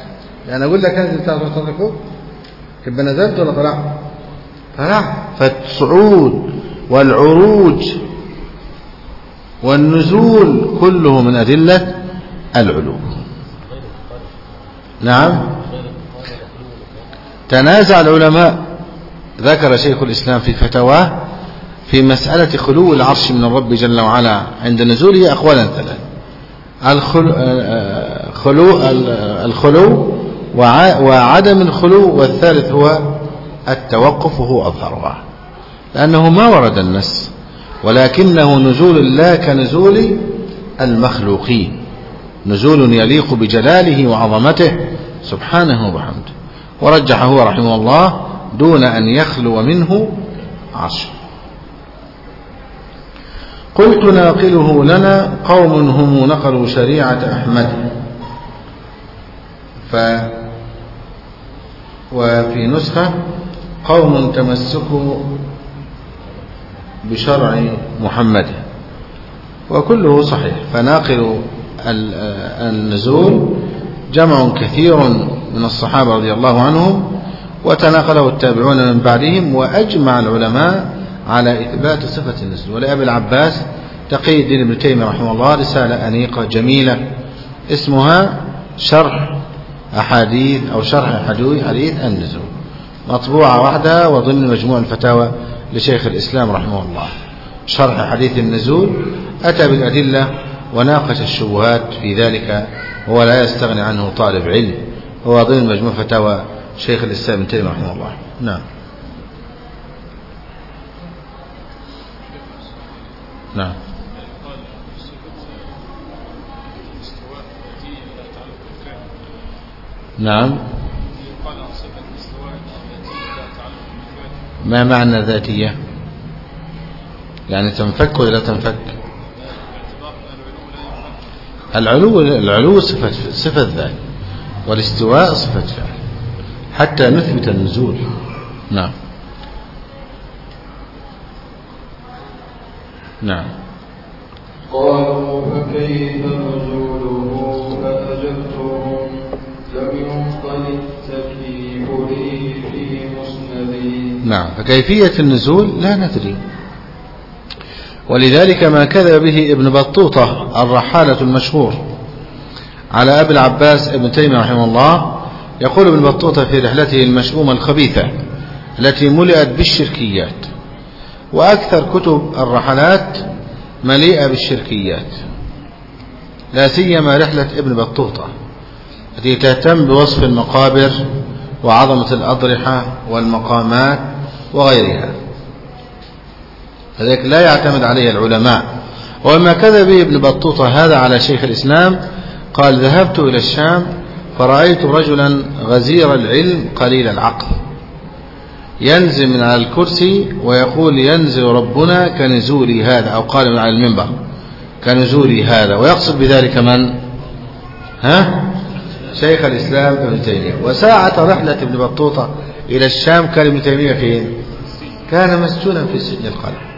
يعني أقول لك انزل تحت فوق. يبقى نزلت ولا طلعت؟ طلعت. فالصعود والعروج والنزول كله من أدلة العلو نعم. تنازع العلماء. ذكر شيخ الإسلام في فتواه في مسألة خلو العرش من الرب جل وعلا عند نزوله أقوالا ثلاث الخلو, خلو الخلو وعدم الخلو والثالث هو التوقف وهو أظهرها لأنه ما ورد النص ولكنه نزول لا كنزول المخلوقين. نزول يليق بجلاله وعظمته سبحانه وبحمده. ورجح هو رحمه الله دون أن يخلو منه عرش قلت ناقله لنا قوم هم نقلوا شريعة أحمد. ف وفي نسخة قوم تمسكوا بشرع محمد. وكله صحيح. فناقل النزول جمع كثير من الصحابة رضي الله عنهم وتناقله التابعون من بعدهم وأجمع العلماء على إثبات صفة النزول. ولأبي العباس تقي الدين ابن تيمية رحمه الله رسالة أنيقة جميلة اسمها شرح أحاديث أو شرح حديث النزول مطبوعة واحدة وضمن مجموع الفتاوى لشيخ الإسلام رحمه الله. شرح حديث النزول أتى بالأدلة وناقش الشبهات في ذلك هو لا يستغني عنه طالب علم. هو ضمن مجموع فتاوى شيخ الإسلام ابن تيمية رحمه الله. نعم. نعم. نعم. ما معنى ذاتية؟ يعني تنفك ولا لا تنفك؟ العلو العلو صفة صفة ذات والاستواء صفة فعل حتى نثبت النزول. نعم. نعم. قالوا فكيف نزوله نعم فكيفية النزول؟ لا ندري. ولذلك ما كذب به ابن بطوطة الرحالة المشهور على أبي العباس ابن تيمية رحمه الله يقول ابن بطوطة في رحلته المشؤومة الخبيثة التي ملئت بالشركيات وأكثر كتب الرحلات مليئة بالشركيات. لا سيما رحلة ابن بطوطة التي تهتم بوصف المقابر وعظمة الأضرحة والمقامات وغيرها. فذلك لا يعتمد عليه العلماء. وما كذب به ابن بطوطة هذا على شيخ الإسلام قال ذهبت إلى الشام فرأيت رجلا غزير العلم قليل العقل. ينزل من على الكرسي ويقول ينزل ربنا كنزول هذا. أو قال من على المنبر كنزول هذا. ويقصد بذلك من؟ ها؟ شيخ الإسلام ابن تيمية. وساعة رحلة ابن بطوطة إلى الشام كان ابن تيمية فين؟ كان مسجونا في سجن القلعة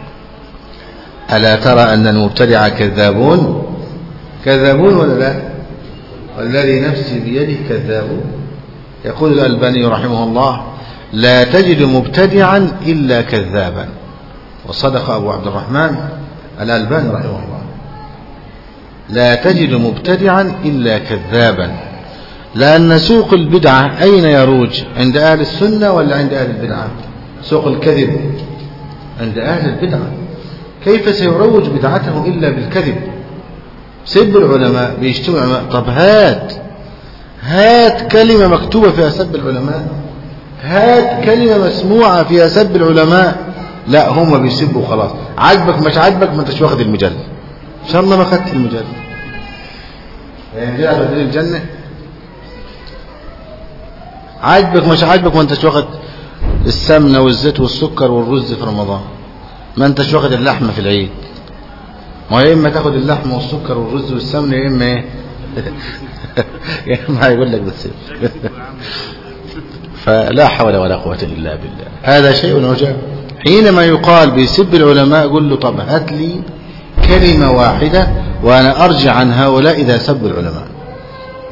ألا ترى أن المبتدع كذابون؟ كذابون ولا لا؟ والذي نفسي بيده كذابون. يقول الألباني رحمه الله لا تجد مبتدعا إلا كذابا. وصدق أبو عبد الرحمن الألباني رحمه الله. لا تجد مبتدعا إلا كذابا. لأن سوق البدعة أين يروج؟ عند أهل السنة ولا عند أهل البدعة؟ سوق الكذب عند أهل البدعة كيف سيروج بدعته إلا بالكذب؟ سب العلماء بيجتمع طب هات هات كلمة مكتوبة فيها سب العلماء. هات كلمة مسموعة فيها سب العلماء. لا هم بيسبوا خلاص. عجبك مش عجبك ما انتش واخد المجلة. إن شاء الله ما خدت المجلة. يعني على الجنة. عجبك مش عجبك ما انتش واخد السمنة والزيت والسكر والرز في رمضان. ما انتش واخد اللحمة في العيد؟ ما يا إما تاخد اللحمة والسكر والرز والسمنة يا إما إيه؟ يا إما هيقول لك بس. فلا حول ولا قوة إلا بالله. هذا شيء عجاب حينما يقال بيسب العلماء قل له طب هات لي كلمة واحدة وأنا أرجع عن هؤلاء إذا سبوا العلماء.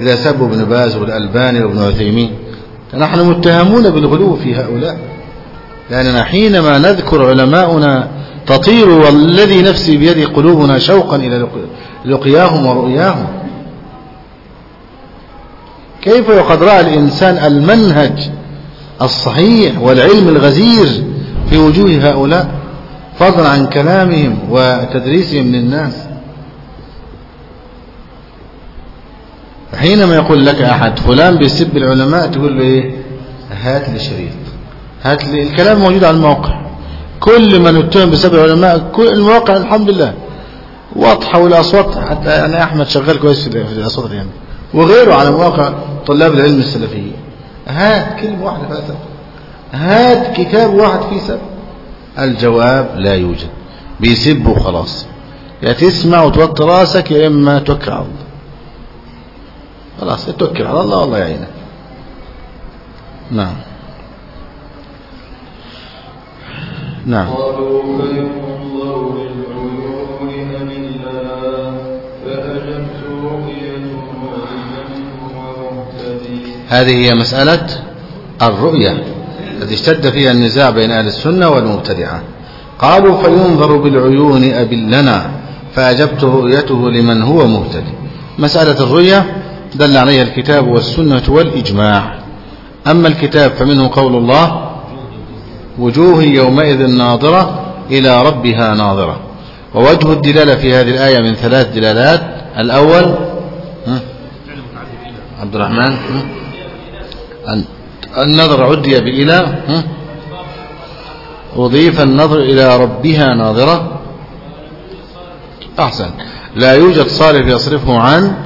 إذا سبوا ابن باز والألباني وابن عثيمين. نحن متهمون بالغلو في هؤلاء. لأننا حينما نذكر علماؤنا تطير والذي نفسي بيد قلوبنا شوقا إلى لقياهم ورؤياهم. كيف وقد رأى الإنسان المنهج الصحيح والعلم الغزير في وجوه هؤلاء؟ فضلا عن كلامهم وتدريسهم للناس. حينما يقول لك أحد فلان بيسب العلماء. تقول له إيه؟ هات لي شريط هات لي الكلام موجود على الموقع. كل من اتهم بسبب العلماء كل المواقع الحمد لله. واضحة والأصوات حتى يعني أحمد شغال كويس في الأصوات يعني. وغيره على مواقع طلاب العلم السلفيين. هات كلمة واحدة فاتت هات كتاب واحد فيه سب. الجواب لا يوجد. بيسب وخلاص يا تسمع وتوطي راسك يا إما توكل على الله. خلاص توكل على الله والله يعينك. نعم. نعم. قالوا فينظر للعيون أم الله؟ فأجبت هذه هي مسألة الرؤية التي اشتد فيها النزاع بين أهل السنة والمبتدعة. قالوا فينظر بالعيون أبلنا فأجبت رؤيته لمن هو مهتدي. مسألة الرؤية دل عليها الكتاب والسنة والإجماع. أما الكتاب فمنه قول الله وجوه يومئذ ناظرة إلى ربها ناظرة. ووجه الدلالة في هذه الآية من ثلاث دلالات. الأول عبد الرحمن النظر عدي بإلى أضيف النظر إلى ربها ناظرة. أحسن. لا يوجد صارف يصرفه عن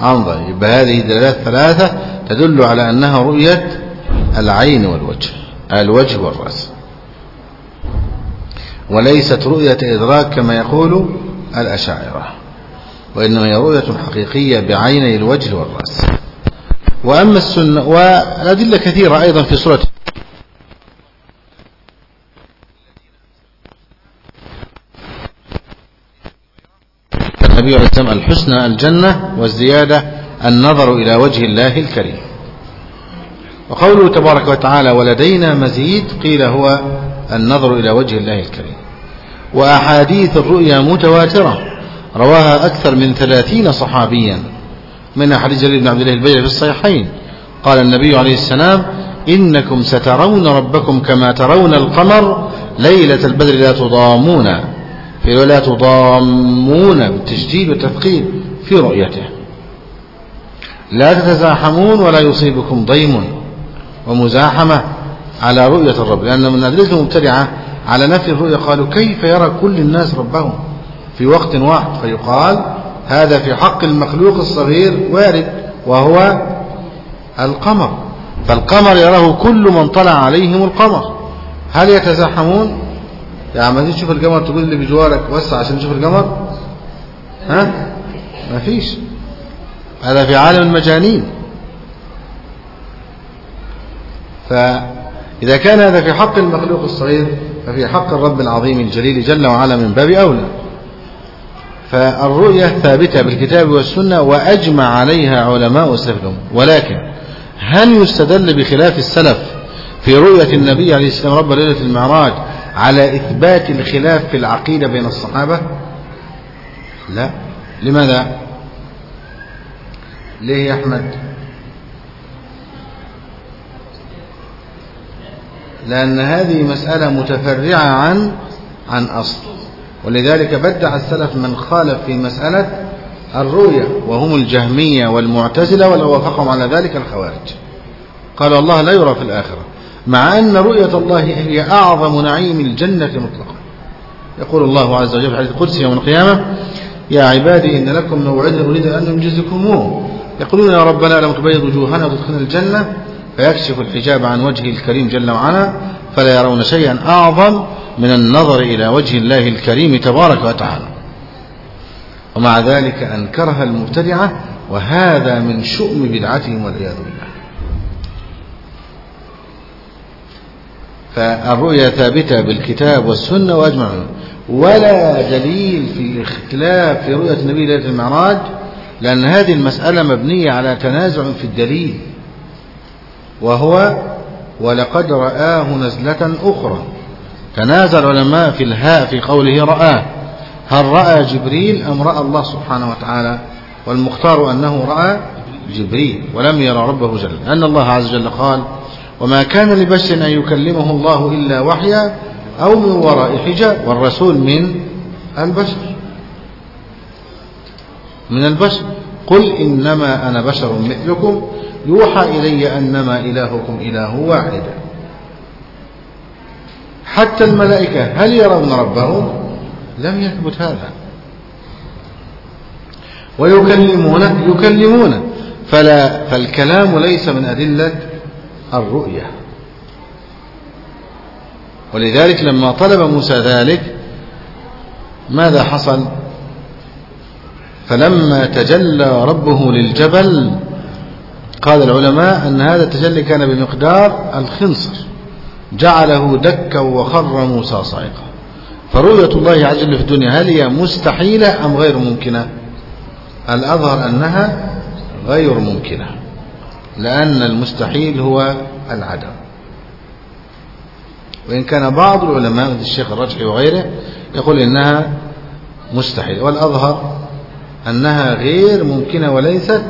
عن ظهر يبقى هذه دلالات ثلاثة تدل على أنها رؤية العين والوجه الوجه والرأس. وليست رؤية إدراك كما يقول الأشاعرة وإنما هي رؤية حقيقية بعيني الوجه والرأس. وأما السنة والأدلة كثيرة أيضا في سورة النبي عليه السلام الحسنى الجنة والزيادة النظر إلى وجه الله الكريم. وقوله تبارك وتعالى ولدينا مزيد قيل هو النظر إلى وجه الله الكريم. وأحاديث الرؤيا متواترة. رواها أكثر من ثلاثين صحابيا. من حديث جرير بن عبد الله البيعي في الصحيحين. قال النبي عليه السلام إنكم سترون ربكم كما ترون القمر ليلة البدر لا تضامون. في ولا تضامون بالتشديد والتثقيل في رؤيته. لا تتزاحمون ولا يصيبكم ضيم ومزاحمة على رؤية الرب لأن من أدلة المبتدعة على نفي الرؤية قالوا كيف يرى كل الناس ربهم؟ في وقت واحد فيقال هذا في حق المخلوق الصغير وارد وهو القمر فالقمر يراه كل من طلع عليهم القمر. هل يتزاحمون؟ يعني ما تيجي تشوف القمر تقول اللي بجوارك وسع عشان تشوف القمر؟ ها؟ ما فيش. هذا في عالم المجانين. فإذا كان هذا في حق المخلوق الصغير ففي حق الرب العظيم الجليل جل وعلا من باب أولى. فالرؤية ثابتة بالكتاب والسنة وأجمع عليها علماء السلف. ولكن هل يستدل بخلاف السلف في رؤية النبي عليه السلام رب ليلة المعراج على إثبات الخلاف في العقيدة بين الصحابة؟ لا. لماذا؟ ليه يا أحمد؟ لأن هذه مسألة متفرعة عن عن أصل. ولذلك بدع السلف من خالف في مسألة الرؤية وهم الجهمية والمعتزلة ولو وافقهم على ذلك الخوارج. قالوا الله لا يرى في الآخرة. مع أن رؤية الله هي أعظم نعيم الجنة مطلقا. يقول الله عز وجل في حديث القدسي يوم القيامة يا عبادي إن لكم موعدا أريد أن ننجزكموه يقولون يا ربنا لم تبيض وجوهنا وتدخلنا الجنة فيكشف الحجاب عن وجهه الكريم جل وعلا فلا يرون شيئا أعظم من النظر إلى وجه الله الكريم تبارك وتعالى. ومع ذلك أنكرها المبتدعة وهذا من شؤم بدعتهم والعياذ بالله. فالرؤيا ثابتة بالكتاب والسنة وأجمعون ولا دليل في اختلاف في رؤية النبي ليلة المعراج لأن هذه المسألة مبنية على تنازع في الدليل. وهو ولقد رآه نزلة أخرى. تنازع العلماء في الهاء في قوله رآه. هل رأى جبريل أم رأى الله سبحانه وتعالى؟ والمختار أنه رأى جبريل ولم يرى ربه جل. أن الله عز وجل قال وما كان لبشر أن يكلمه الله إلا وحيا أو من وراء حجاب والرسول من البشر. من البشر. قل إنما أنا بشر مثلكم يوحى إلي أنما إلهكم إله واحد. حتى الملائكة هل يرون ربهم؟ لم يثبت هذا. ويكلمونه يكلمونه فلا فالكلام ليس من أدلة الرؤية. ولذلك لما طلب موسى ذلك ماذا حصل؟ فلما تجلى ربه للجبل قال العلماء أن هذا التجلي كان بمقدار الخنصر. جعله دكا وخر موسى صعقا فرؤية الله عز وجل في الدنيا هل هي مستحيلة أم غير ممكنة؟ الأظهر أنها غير ممكنة. لأن المستحيل هو العدم. وإن كان بعض العلماء مثل الشيخ الرجحي وغيره يقول إنها مستحيلة والأظهر أنها غير ممكنة وليست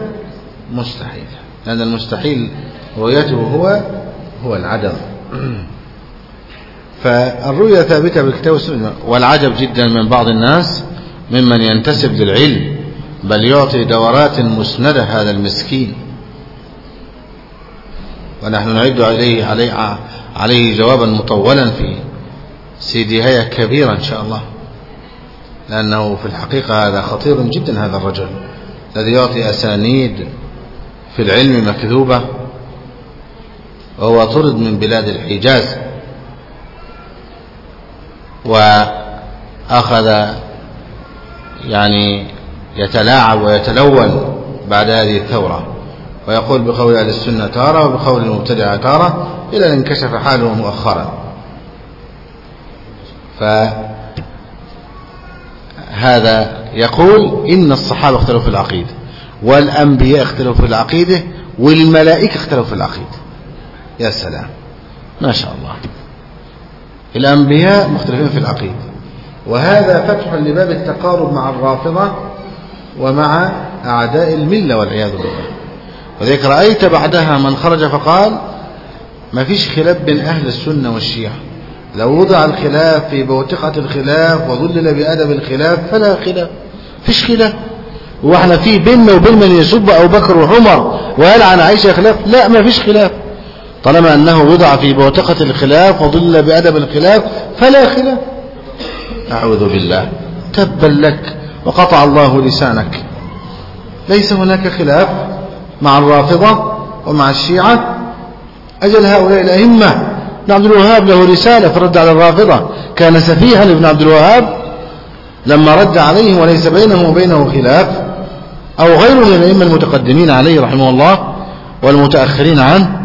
مستحيلة لأن المستحيل رؤيته هو هو العدم. فالرؤية ثابتة بالكتاب والسنة والعجب جدا من بعض الناس ممن ينتسب للعلم بل يعطي دورات مسندة هذا المسكين. ونحن نعد عليه عليه عليه جوابا مطولا في سيدي هيا كبيرة إن شاء الله. لأنه في الحقيقة هذا خطير جدا هذا الرجل الذي يعطي أسانيد في العلم مكذوبة وهو طرد من بلاد الحجاز وأخذ يعني يتلاعب ويتلون بعد هذه الثورة. ويقول بقول أهل السنة تارة وبقول المبتدعة تارة إلى أن انكشف حاله مؤخرا. فهذا يقول إن الصحابة اختلفوا في العقيدة والأنبياء اختلفوا في العقيدة والملائكة اختلفوا في العقيدة. يا سلام. ما شاء الله. الأنبياء مختلفين في العقيدة. وهذا فتح لباب التقارب مع الرافضة ومع أعداء الملة والعياذ بالله. وذلك رأيت بعدها من خرج فقال ما فيش خلاف بين أهل السنة والشيعة. لو وضع الخلاف في بوتقة الخلاف وظلل بأدب الخلاف فلا خلاف فيش خلاف. وإحنا في بيننا وبين من يسب أبو بكر وعمر ويلعن عائشة خلاف لا ما فيش خلاف. طالما أنه وضع في بوتقة الخلاف وظل بأدب الخلاف فلا خلاف. أعوذ بالله. تبا لك وقطع الله لسانك. ليس هناك خلاف. مع الرافضة ومع الشيعة. أجل هؤلاء الأئمة ابن عبد الوهاب له رسالة في الرد على الرافضة. كان سفيها ابن عبد الوهاب لما رد عليهم وليس بينه وبينه خلاف. أو غيره من الأئمة المتقدمين عليه رحمه الله والمتأخرين عنه.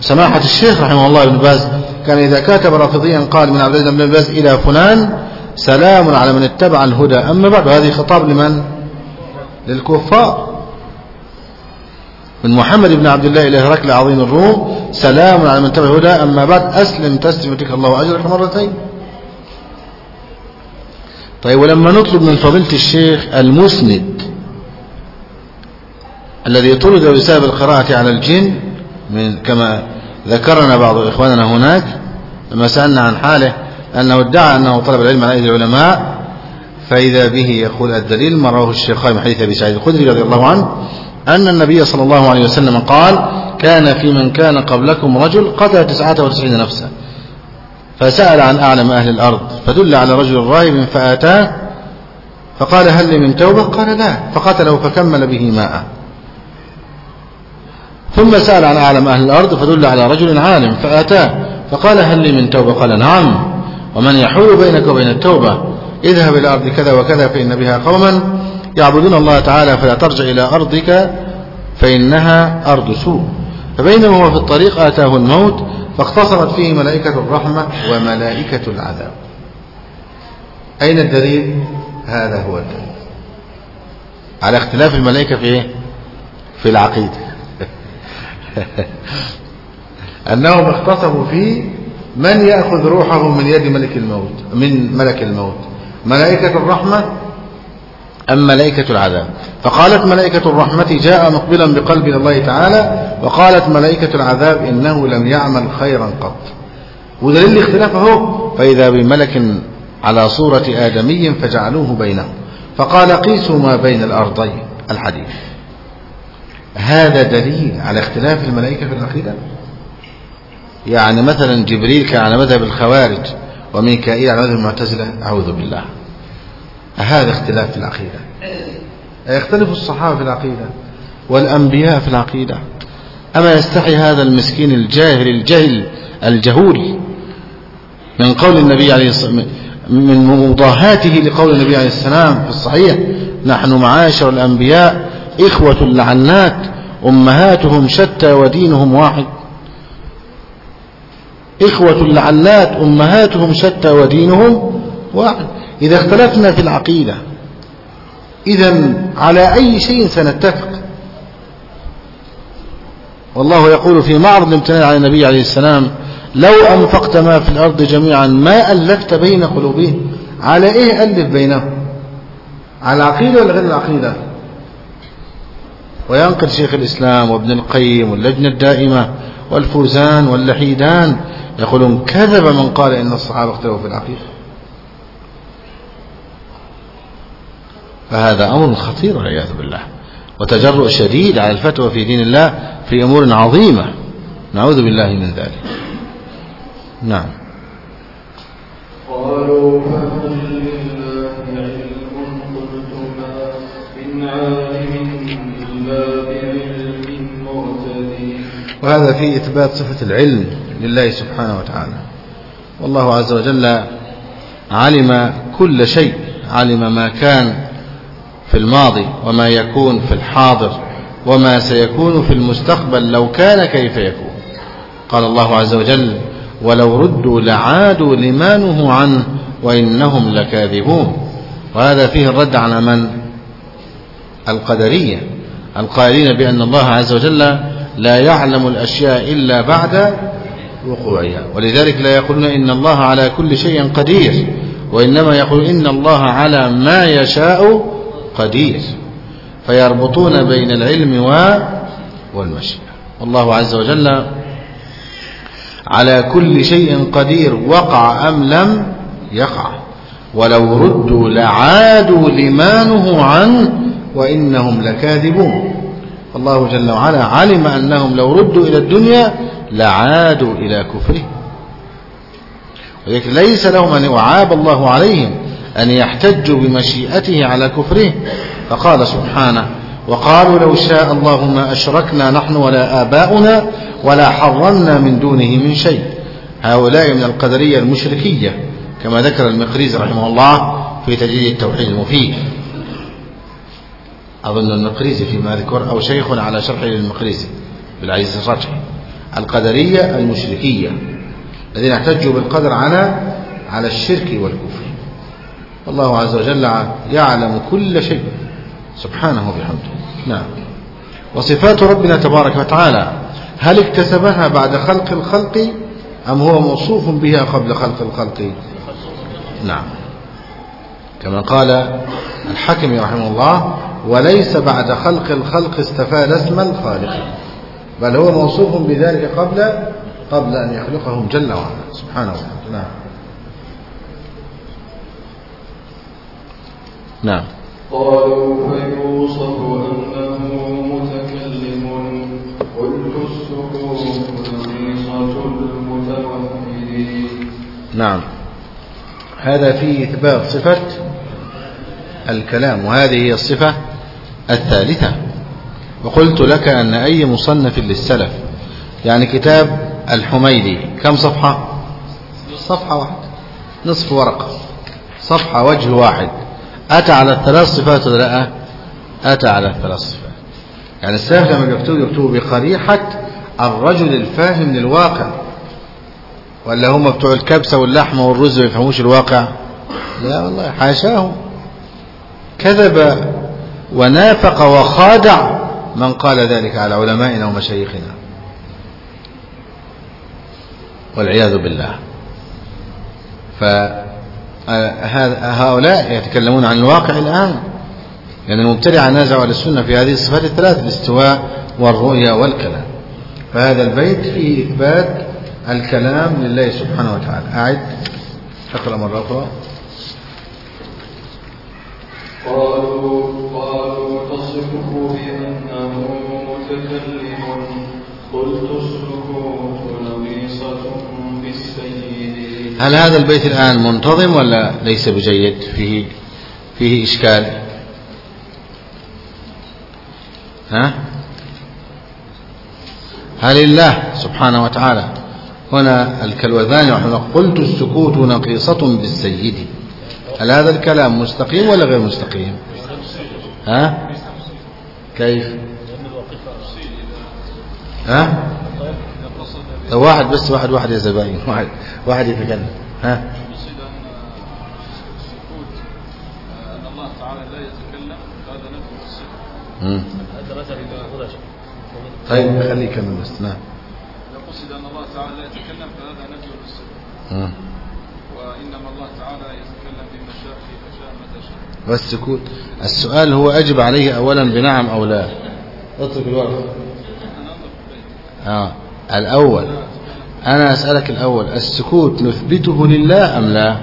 سماحة الشيخ رحمه الله ابن باز كان إذا كاتب رافضيا قال من عبد الله بن باز إلى فلان سلام على من اتبع الهدى. أما بعد هذه خطاب لمن؟ للكفار. من محمد بن عبد الله إلى هرقل عظيم الروم سلام على من اتبع الهدى. أما بعد أسلم تسلم يؤتيك الله أجرك مرتين. طيب ولما نطلب من فضيلة الشيخ المسند الذي طرد بسبب القراءة على الجن من كما ذكرنا بعض إخواننا هناك لما سألنا عن حاله أنه ادعى أنه طلب العلم على أيدي العلماء فإذا به يقول الدليل ما رواه الشيخان من حديث أبي سعيد الخدري رضي الله عنه أن النبي صلى الله عليه وسلم قال كان في من كان قبلكم رجل قتل تسعة وتسعين نفسا فسأل عن أعلم أهل الأرض فدل على رجل راهب فآتاه فقال هل لي من توبة؟ قال لا. فقتله فكمل به ماء ثم سأل عن أعلم أهل الأرض فدل على رجل عالم فآتاه فقال هل لي من توبة؟ قال نعم. ومن يحول بينك وبين التوبة؟ اذهب إلى أرض كذا وكذا فإن بها قوما. يعبدون الله تعالى فلا ترجع إلى أرضك فإنها أرض سوء. فبينما هو في الطريق آتاه الموت فاقتصرت فيه ملائكة الرحمة وملائكة العذاب. أين الدليل؟ هذا هو الدليل. على اختلاف الملائكة في إيه؟ في العقيدة. أنهم اختصموا في من يأخذ روحه من يد ملك الموت من ملك الموت. ملائكة الرحمة أم ملائكة العذاب. فقالت ملائكة الرحمة جاء مقبلا بقلب الله تعالى وقالت ملائكة العذاب إنه لم يعمل خيرا قط. ودليل الاختلاف اهو فإذا بملك على صورة آدمي فجعلوه بينهم. فقال قيسوا ما بين الأرضين. الحديث. هذا دليل على اختلاف الملائكة في العقيدة؟ يعني مثلا جبريل كان على مذهب الخوارج وميكائيل على مذهب المعتزلة أعوذ بالله. هذا اختلاف في العقيدة. يختلف الصحابة في العقيدة والأنبياء في العقيدة. أما يستحي هذا المسكين الجاهل الجهل الجهول من قول النبي عليه الصلاة من مضاهاته لقول النبي عليه السلام في الصحيح نحن معاشر الأنبياء إخوة لعنات أمهاتهم شتى ودينهم واحد. إخوة لعلات أمهاتهم شتى ودينهم واحد. إذا اختلفنا في العقيدة إذا على أي شيء سنتفق. والله يقول في معرض الامتنان على النبي عليه السلام لو أنفقت ما في الأرض جميعا ما ألفت بين قلوبهم؟ على إيه ألف بينهم؟ على العقيدة ولا غير العقيدة؟ وينقل شيخ الإسلام وابن القيم واللجنة الدائمة والفوزان واللحيدان يقولون كذب من قال إن الصحابة اختلفوا في العقيدة. فهذا أمر خطير والعياذ بالله. وتجرؤ شديد على الفتوى في دين الله في أمور عظيمة. نعوذ بالله من ذلك. نعم. قالوا فهل لله علم من عالم إلا بعلم مهتدي وهذا في إثبات صفة العلم لله سبحانه وتعالى. والله عز وجل علم كل شيء علم ما كان في الماضي وما يكون في الحاضر وما سيكون في المستقبل لو كان كيف يكون. قال الله عز وجل ولو ردوا لعادوا لما نهوا عنه وإنهم لكاذبون. وهذا فيه الرد على من؟ القدرية القائلين بأن الله عز وجل لا يعلم الأشياء إلا بعد وقوعها ولذلك لا يقولون إن الله على كل شيء قدير وإنما يقول إن الله على ما يشاء قدير. فيربطون بين العلم والمشيئة والله عز وجل على كل شيء قدير وقع أم لم يقع. ولو ردوا لعادوا لما نهوا عنه وإنهم لكاذبون. الله جل وعلا علم أنهم لو ردوا إلى الدنيا لعادوا إلى كفره ولكن ليس لهم أن يعاب الله عليهم. أن يحتجوا بمشيئته على كفره. فقال سبحانه وقالوا لو شاء الله ما أشركنا نحن ولا آباؤنا ولا حرمنا من دونه من شيء. هؤلاء من القدرية المشركية كما ذكر المقريز رحمه الله في تجديد التوحيد المفيد. أظن المقريزي فيما أذكر أو شيخ على شرح للمقريزي بالعزيز الرجح. القدرية المشركية الذين احتجوا بالقدر على على الشرك والكفر. الله عز وجل يعلم كل شيء. سبحانه وبحمده. نعم. وصفات ربنا تبارك وتعالى هل اكتسبها بعد خلق الخلق أم هو موصوف بها قبل خلق الخلق؟ نعم. كما قال الحكم رحمه الله وليس بعد خلق الخلق استفاد اسم الخالق. بل هو موصوف بذلك قبل قبل أن يخلقهم جل وعلا. سبحانه وتعالى. نعم. نعم. قالوا فيوصف أنه متكلم قلت السكوت نقيصة المتوحدين نعم. هذا فيه إثبات صفة الكلام وهذه هي الصفة الثالثة. وقلت لك أن أي مصنف للسلف يعني كتاب الحميدي كم صفحة؟ صفحة واحدة. نصف ورقة. صفحة وجه واحد. أتى على الثلاث صفات ولا لا؟ أتى على الثلاث صفات يعني السلف لما يكتبوا يكتبوا بقريحة الرجل الفاهم للواقع. ولا هم بتوع الكبسة واللحمة والرز ما يفهموش الواقع؟ لا والله حاشاهم. كذب ونافق وخادع من قال ذلك على علمائنا ومشايخنا. والعياذ بالله. فهؤلاء يتكلمون عن الواقع الآن. لأن يعني المبتدع نازع على السنة في هذه الصفات الثلاث الاستواء والرؤيا والكلام. فهذا البيت فيه إثبات الكلام لله سبحانه وتعالى. أعد. أقرأ مرة أخرى. قالوا قالوا تصفه بأنه متكلم. قلت السكوت هل هذا البيت الآن منتظم ولا ليس بجيد؟ فيه فيه إشكال. ها؟ هل الله سبحانه وتعالى. هنا الكلوذان قلت السكوت نقيصة بالسيد. هل هذا الكلام مستقيم ولا غير مستقيم؟ ها؟ كيف؟ ها؟ لو واحد بس واحد واحد يا زباين واحد واحد يتكلم ها. طيب خليه يكمل بس. نعم. نقصد ان الله تعالى لا يتكلم فهذا نفي مم. وانما الله تعالى يتكلم بما شاء كيف شاء متى شاء والسكوت السؤال هو أجب عليه أولا بنعم أو لا؟ أترك الورقة أنا الأول. أنا أسألك الأول السكوت نثبته لله أم لا؟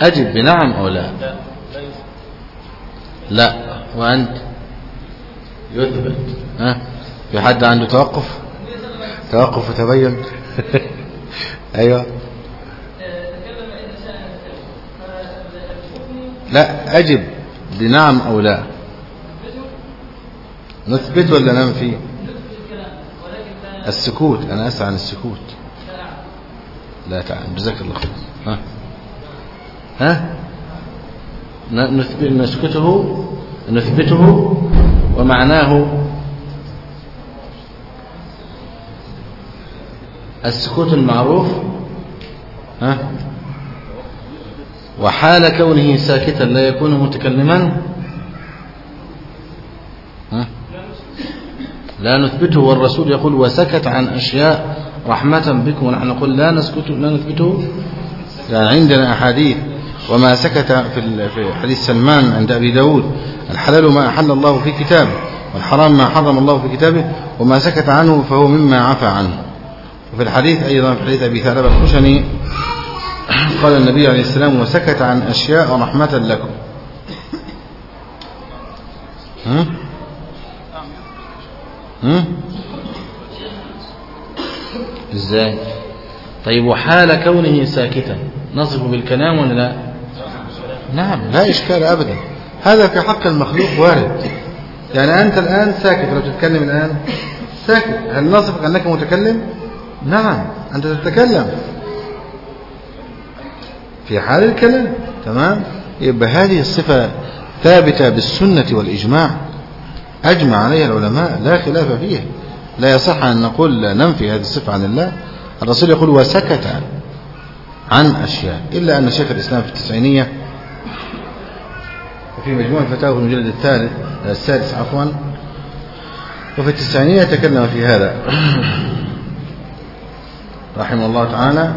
أجب بنعم أو لا؟ لا. لا يثبت. لا وأنت؟ يثبت. ها؟ في حد عنده توقف؟ توقف وتبين؟ أيوة. لا أجب بنعم أو لا؟ نثبت ولا ننفي؟ السكوت أنا أسعى عن السكوت. لا تعال جزاك الله خير. ها؟ ها؟ نثبت نسكته نثبته ومعناه السكوت المعروف. ها؟ وحال كونه ساكتا لا يكون متكلما لا نثبته والرسول يقول وسكت عن أشياء رحمة بكم ونحن نقول لا نسكت لا نثبته. يعني عندنا أحاديث. وما سكت في حديث سلمان عند أبي داود الحلال ما أحل الله في كتابه والحرام ما حرم الله في كتابه وما سكت عنه فهو مما عفى عنه. وفي الحديث أيضا في حديث أبي ثعلبة الخشني قال النبي عليه السلام وسكت عن أشياء رحمة لكم. هم؟ إزاي؟ طيب وحال كونه ساكتا نصف بالكلام ولا لا؟ نعم لا إشكال أبدا. هذا في حق المخلوق وارد. يعني أنت الآن ساكت لو تتكلم الآن ساكت. هل نصفك أنك متكلم؟ نعم أنت تتكلم. في حال الكلام تمام؟ يبقى هذه الصفة ثابتة بالسنة والإجماع. أجمع عليها العلماء لا خلاف فيها لا يصح أن نقول ننفي هذه الصفة عن الله. الرسول يقول وسكت عن أشياء إلا أن شيخ الإسلام في التسعينية وفي مجموع الفتاوى في المجلد الثالث السادس عفوا وفي التسعينية تكلم في هذا. رحمه الله تعالى.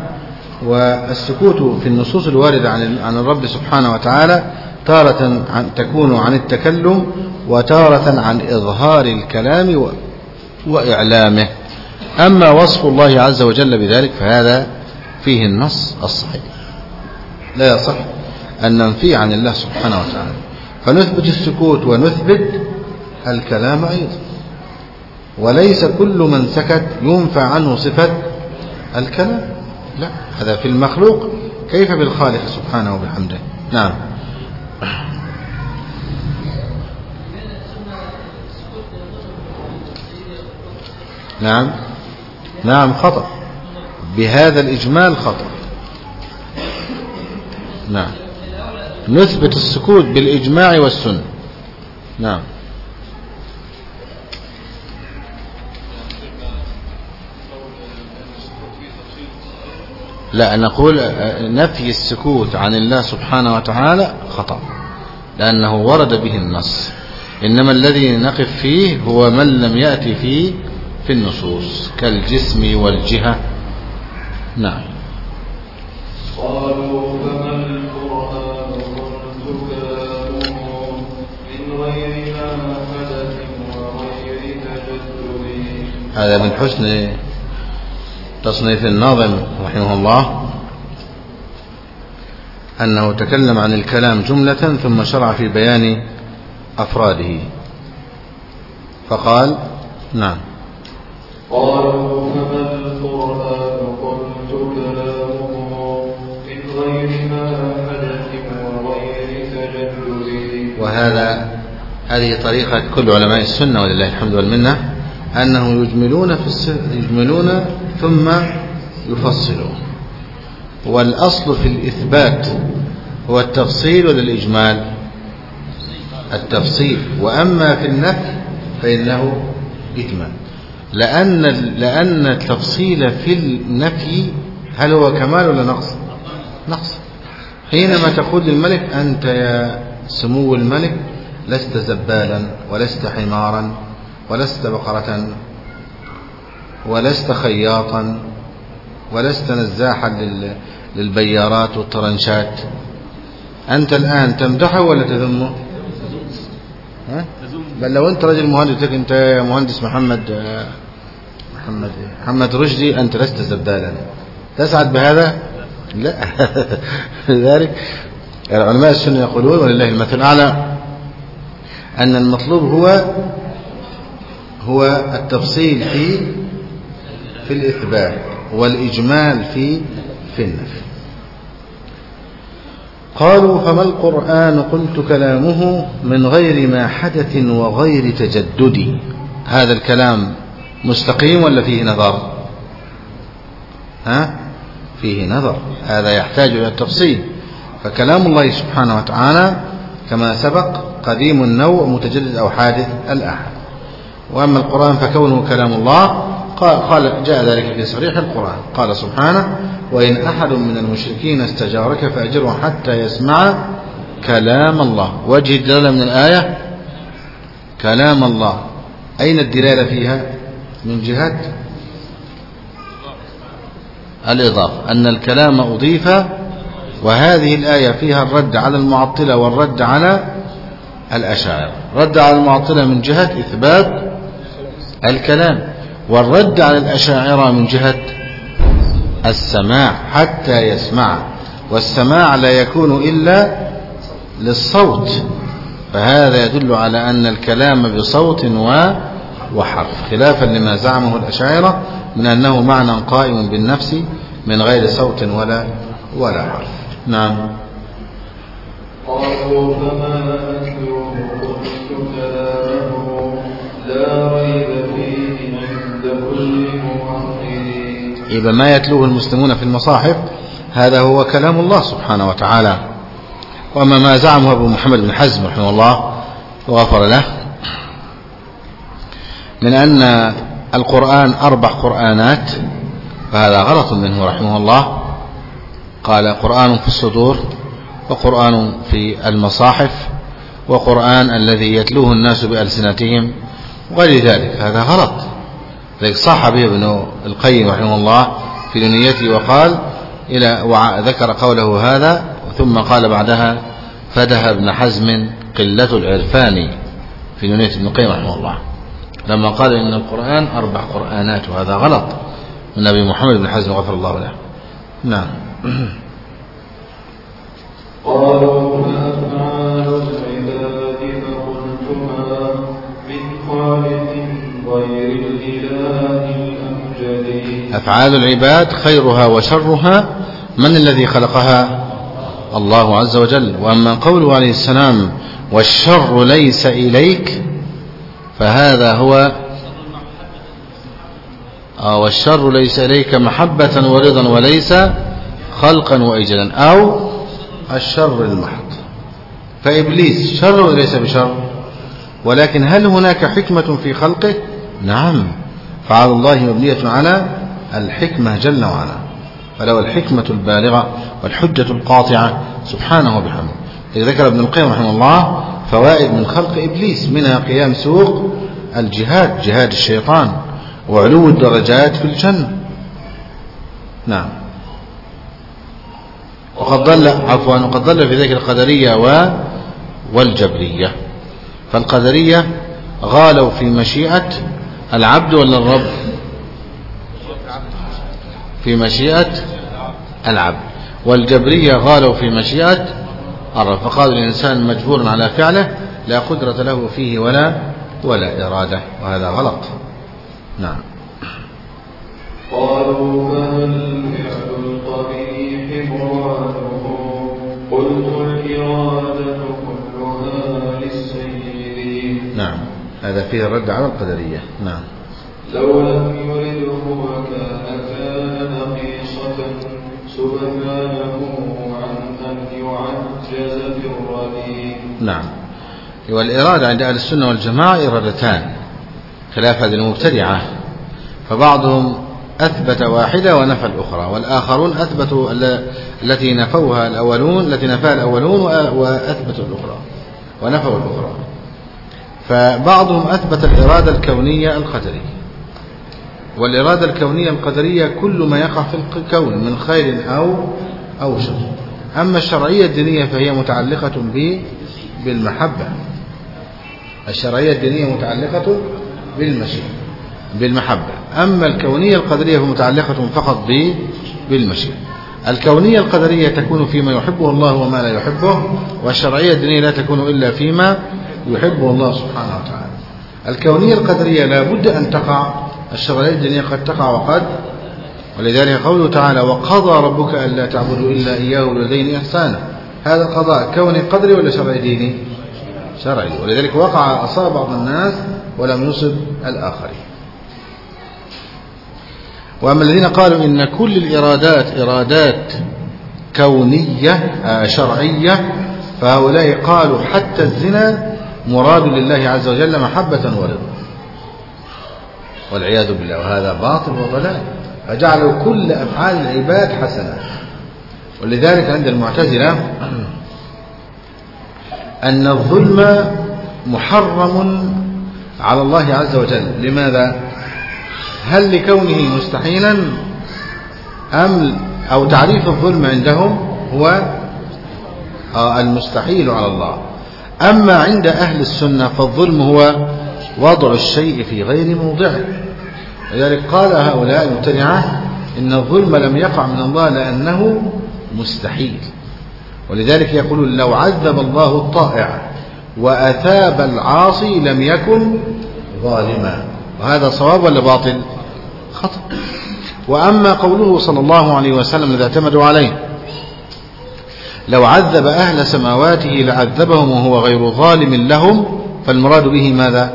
والسكوت في النصوص الواردة عن عن الرب سبحانه وتعالى تارة تكون عن التكلم وتارة عن إظهار الكلام وإعلامه. أما وصف الله عز وجل بذلك فهذا فيه النص الصحيح. لا يصح أن ننفي عن الله سبحانه وتعالى. فنثبت السكوت ونثبت الكلام أيضا. وليس كل من سكت ينفع عنه صفة الكلام. لا هذا في المخلوق. كيف بالخالق سبحانه وبحمده؟ نعم. نعم. نعم خطأ. بهذا الإجمال خطأ. نعم. نثبت السكوت بالإجماع والسنة. نعم. لا نقول نفي السكوت عن الله سبحانه وتعالى خطأ لأنه ورد به النص. إنما الذي نقف فيه هو من لم يأتي فيه في النصوص كالجسم والجهة. نعم. قالوا فما القرآن قلت من غير حدث وغير تجدد. هذا من حسن تصنيف الناظم رحمه الله أنه تكلم عن الكلام جملة ثم شرع في بيان أفراده. فقال نعم. وهذا هذه طريقة كل علماء السنة ولله الحمد والمنة أنهم يجملون في. يجملون ثم يفصلون. والأصل في الإثبات هو التفصيل ولا الإجمال التفصيل وأما في النفي فإنه إجمال. لأن لأن التفصيل في النفي هل هو كمال ولا نقص؟ نقص. حينما تقول للملك أنت يا سمو الملك لست زبالا ولست حمارا ولست بقرة ولست خياطا ولست نزاحا لل- للبيارات والطرنشات. أنت الآن تمدحه ولا تذمه ها؟ بل لو أنت رجل مهندس تقول أنت يا مهندس محمد آه، محمد؟ محمد رشدي أنت لست زبالا. تسعد بهذا؟ لا. لذلك علماء السنة يقولون ولله المثل الأعلى أن المطلوب هو هو التفصيل في في الإثبات والإجمال في في النفي. قالوا فما القرآن قلت كلامه من غير ما حدث وغير تجدد؟ هذا الكلام مستقيم ولا فيه نظر؟ ها؟ فيه نظر. هذا يحتاج إلى التفصيل. فكلام الله سبحانه وتعالى كما سبق قديم النوع متجدد أو حادث الأحد وأما القرآن فكونه كلام الله قال قال جاء ذلك في صريح القرآن. قال سبحانه وإن أحد من المشركين استجارك فأجره حتى يسمع كلام الله. وجه الدلالة من الآية؟ كلام الله. أين الدلالة فيها؟ من جهة الإضافة أن الكلام أضيف وهذه الآية فيها الرد على المعطلة والرد على الأشاعرة. رد على المعطلة من جهة إثبات الكلام والرد على الأشاعرة من جهة السماع حتى يسمع والسماع لا يكون إلا للصوت. فهذا يدل على أن الكلام بصوت و وحرف. خلافا لما زعمه الأشاعرة من أنه معنى قائم بالنفس من غير صوت ولا ولا حرف. نعم. قالوا فما قلت كلامه لا ريب فيه عند كل يبقى ما يتلوه المسلمون في المصاحف هذا هو كلام الله سبحانه وتعالى. وأما ما زعمه أبو محمد بن حزم رحمه الله وغفر له. من أن القرآن أربع قرآنات فهذا غلط منه رحمه الله. قال قرآن في الصدور وقرآن في المصاحف وقرآن الذي يتلوه الناس بألسنتهم وغير ذلك. هذا غلط. ذلك صح به ابن القيم رحمه الله في نونيته وقال إلى وذكر قوله هذا ثم قال بعدها فده ابن حزم قلة العرفان في نونية ابن القيم رحمه الله. لما قال إن القرآن أربع قرآنات وهذا غلط من أبي محمد بن حزم غفر الله له. نعم. قالوا فأفعال العباد فقلتما من خالق غير الإله الأمجد أفعال العباد خيرها وشرها؟ من الذي خلقها؟ الله عز وجل. وأما قوله عليه السلام والشر ليس إليك فهذا هو آه والشر ليس إليك محبة ورضا وليس خلقا وإجلا أو الشر المحض. فإبليس شر وليس بشر؟ ولكن هل هناك حكمة في خلقه؟ نعم. فعل الله مبنية على الحكمة جل وعلا. فله الحكمة البالغة والحجة القاطعة سبحانه وبحمده. ذكر ابن القيم رحمه الله فوائد من خلق إبليس منها قيام سوق الجهاد جهاد الشيطان وعلو الدرجات في الجنة. نعم. وقد ضل عفوا وقد ضل في ذلك القدرية و والجبرية. فالقدرية غالوا في مشيئة العبد ولا الرب؟ في مشيئة العبد. والجبرية غالوا في مشيئة الرب فقالوا الإنسان مجبور على فعله لا قدرة له فيه ولا ولا إرادة وهذا غلط. نعم. قالوا فهل فعل القبيح مراده قلت الإرادة كلها للسيد نعم. هذا فيه الرد على القدرية. نعم. لو لم يرده وكان كان نقيصة سبحانه عن أن يعجز نعم. والإرادة عند أهل السنة والجماعة إرادتان خلاف هذه المبتدعة. فبعضهم أثبت واحدة ونفى الأخرى والآخرون أثبتوا ال- التي نفوها الأولون التي نفاها الأولون وأ- وأثبتوا الأخرى ونفوا الأخرى. فبعضهم أثبت الإرادة الكونية القدرية. والإرادة الكونية القدرية كل ما يقع في الكون من خير أو أو شر. أما الشرعية الدينية فهي متعلقة بالمحبة. الشرعية الدينية متعلقة بالمشيئة بالمحبة. أما الكونية القدرية فمتعلقة فقط بالمشيئة الكونية القدرية تكون فيما يحبه الله وما لا يحبه والشرعية الدينية لا تكون إلا فيما يحبه الله سبحانه وتعالى. الكونية القدرية لا بد أن تقع الشرعية الدينية قد تقع وقد ولذلك قوله تعالى وقضى ربك ألا تعبدوا إلا إياه والدين إحسانا هذا قضاء كوني قدري ولا شرعي ديني؟ شرعي. ولذلك وقع أصاب بعض الناس ولم يصب الآخرين. وأما الذين قالوا إن كل الإرادات إرادات كونية آه، شرعية فهؤلاء قالوا حتى الزنا مراد لله عز وجل محبة ورضا. والعياذ بالله. وهذا باطل وضلال. فجعلوا كل أفعال العباد حسنة. ولذلك عند المعتزلة أن الظلم محرم على الله عز وجل. لماذا؟ هل لكونه مستحيلا أم أو تعريف الظلم عندهم هو المستحيل على الله؟ أما عند أهل السنة فالظلم هو وضع الشيء في غير موضعه. لذلك قال هؤلاء المبتدعة إن الظلم لم يقع من الله لأنه مستحيل. ولذلك يقولون لو عذب الله الطائع وأثاب العاصي لم يكن ظالما. وهذا صواب ولا باطل؟ خطأ. وأما قوله صلى الله عليه وسلم الذي اعتمدوا عليه لو عذب أهل سماواته لعذبهم وهو غير ظالم لهم فالمراد به ماذا؟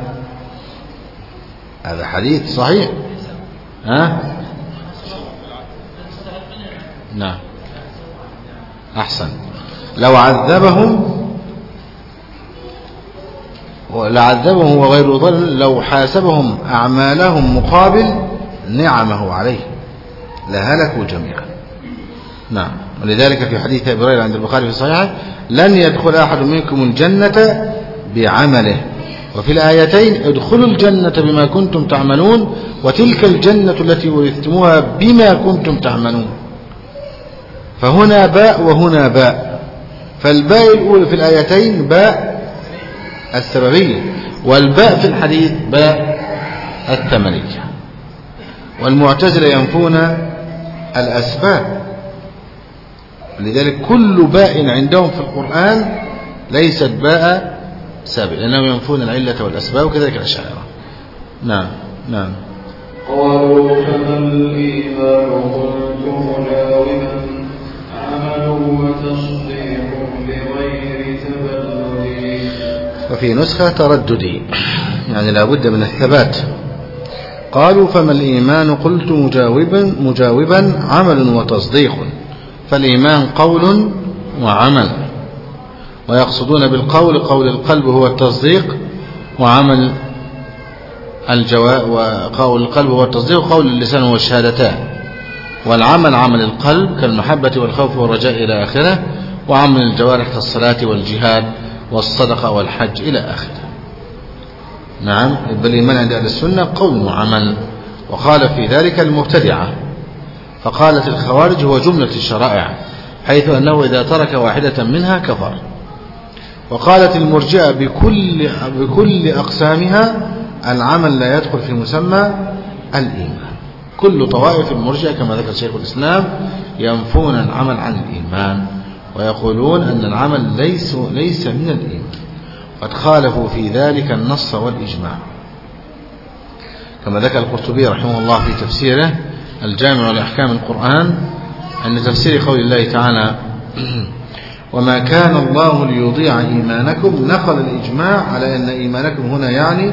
هذا حديث صحيح. ها؟ نعم. أحسن. لو عذبهم لعذبهم وغير ظل لو حاسبهم أعمالهم مقابل نعمه عليه لهلكوا جميعا. نعم. ولذلك في حديث أبي عند البخاري في صحيحه لن يدخل أحد منكم الجنة بعمله. وفي الآيتين ادخلوا الجنة بما كنتم تعملون وتلك الجنة التي ورثتموها بما كنتم تعملون. فهنا باء وهنا باء. فالباء الأولى في الآيتين باء السببية والباء في الحديث باء الثمنية والمعتزلة ينفون الأسباب. لذلك كل باء عندهم في القرآن ليست باء سابق لأنهم ينفون العلة والأسباب وكذلك الأشاعرة. نعم نعم. قالوا فما الإيمان قلت مجاوبا عمل وتصديق بغير تبلد وفي نسخة ترددي يعني لا بد من الثبات. قالوا فما الإيمان؟ قلت مجاوبا مجاوبا عمل وتصديق. فالإيمان قول وعمل. ويقصدون بالقول قول القلب هو التصديق وعمل الجواء وقول القلب هو التصديق وقول اللسان هو الشهادتان. والعمل عمل القلب كالمحبة والخوف والرجاء إلى آخره وعمل الجوارح كالصلاة والجهاد والصدقة والحج إلى آخره. نعم بل عند أهل السنة قول وعمل وقال في ذلك المبتدعة. فقالت الخوارج هو جملة الشرائع حيث أنه إذا ترك واحدة منها كفر. وقالت المرجئة بكل, بكل أقسامها العمل لا يدخل في مسمى الإيمان. كل طوائف المرجئة كما ذكر شيخ الإسلام ينفون العمل عن الإيمان ويقولون أن العمل ليس, ليس من الإيمان. قد خالفوا في ذلك النص والإجماع. كما ذكر القرطبي رحمه الله في تفسيره الجامع لأحكام القرآن أن تفسير قول الله تعالى وما كان الله ليضيع إيمانكم نقل الإجماع على أن إيمانكم هنا يعني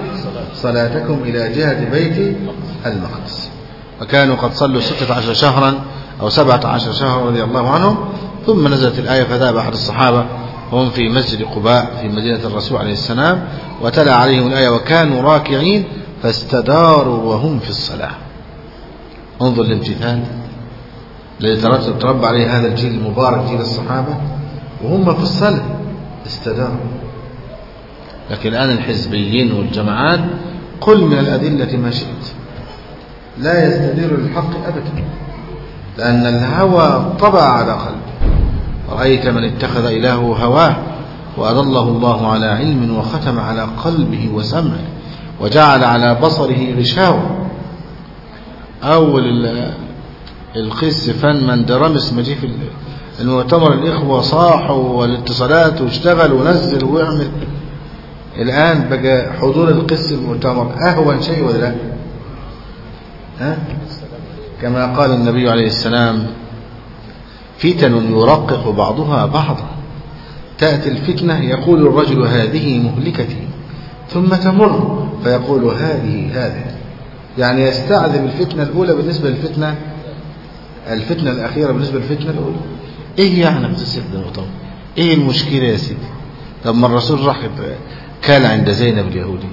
صلاتكم إلى جهة بيت المقدس. وكانوا قد صلوا ستة عشر شهرا أو سبعة عشر شهرا رضي الله عنهم. ثم نزلت الآية فذهب أحد الصحابة وهم في مسجد قباء في مدينة الرسول عليه السلام وتلا عليهم الآية وكانوا راكعين فاستداروا وهم في الصلاة. انظر الامتثال الذي تربى عليه هذا الجيل المبارك جيل الصحابة. وهم في الصلاة استداروا لكن الآن الحزبيين والجماعات قل من الأدلة ما شئت. لا يستدير للحق أبدا. لأن الهوى طبع على قلبه. رأيت من اتخذ إلهه هواه وأضله الله على علم وختم على قلبه وسمعه وجعل على بصره غشاوة. أول القس فن من درمس مجيء في المؤتمر الإخوة صاحوا والاتصالات واشتغل ونزل ويعمل الآن بقى حضور القس المؤتمر أهون شيء ولا لا؟ ها؟ كما قال النبي عليه السلام فتن يرقق بعضها بعضا. تأتي الفتنة يقول الرجل هذه مهلكتي ثم تمر فيقول هذه هذه. يعني يستعذب الفتنة الأولى بالنسبة للفتنة الفتنة الأخيرة بالنسبة للفتنة الأولى. إيه يعني بتصير المؤتمر إيه المشكلة يا سيدي؟ لما الرسول راح كان عند زينب اليهودي.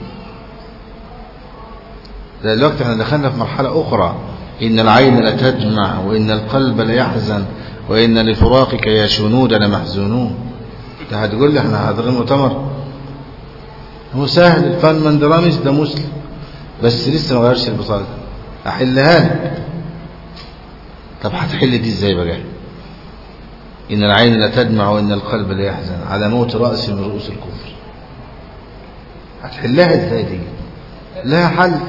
دلوقتي إحنا دخلنا في مرحلة أخرى. إن العين لتدمع وإن القلب ليحزن وإن لفراقك يا شنود لمحزونون انت هتقول لي إحنا حاضرين مؤتمر؟ هو سهل الفن من درامج ده مسلم. بس لسه ما غيرش البطاقة أحلها لك. طب هتحل دي إزاي بقى؟ إن العين لا تدمع وإن القلب لا يحزن. على موت رأس من رؤوس الكفر. هتحلها إزاي دي؟ لا حل.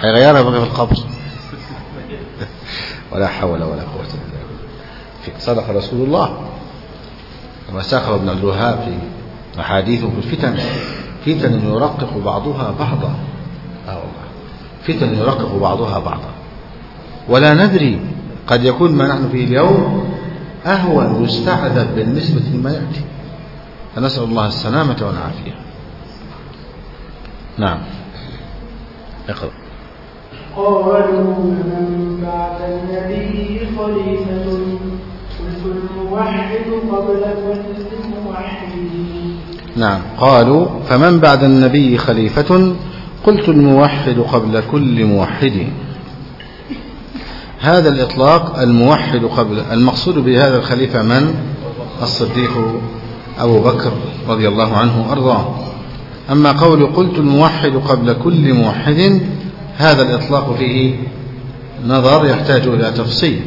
هيغيرها بقى في القبر. ولا حول ولا قوة إلا بالله. صدق رسول الله كما ساقه ابن الوهاب في أحاديثه في الفتن. فتن يرقق بعضها بعضا. آه والله. فتن يرقق بعضها بعضا. ولا ندري. قد يكون ما نحن فيه اليوم أهون يستعذب بالنسبة لما يأتي. فنسأل الله السلامة والعافية. نعم. اقرأ. قالوا فمن بعد النبي خليفة قلت الموحد قبل كل موحد. نعم. قالوا فمن بعد النبي خليفة؟ قلت الموحد قبل كل موحد. هذا الإطلاق الموحد قبل المقصود بهذا الخليفة من؟ الصديق أبو بكر رضي الله عنه أرضاه أما قول قلت الموحد قبل كل موحد هذا الإطلاق فيه نظر يحتاج إلى تفصيل.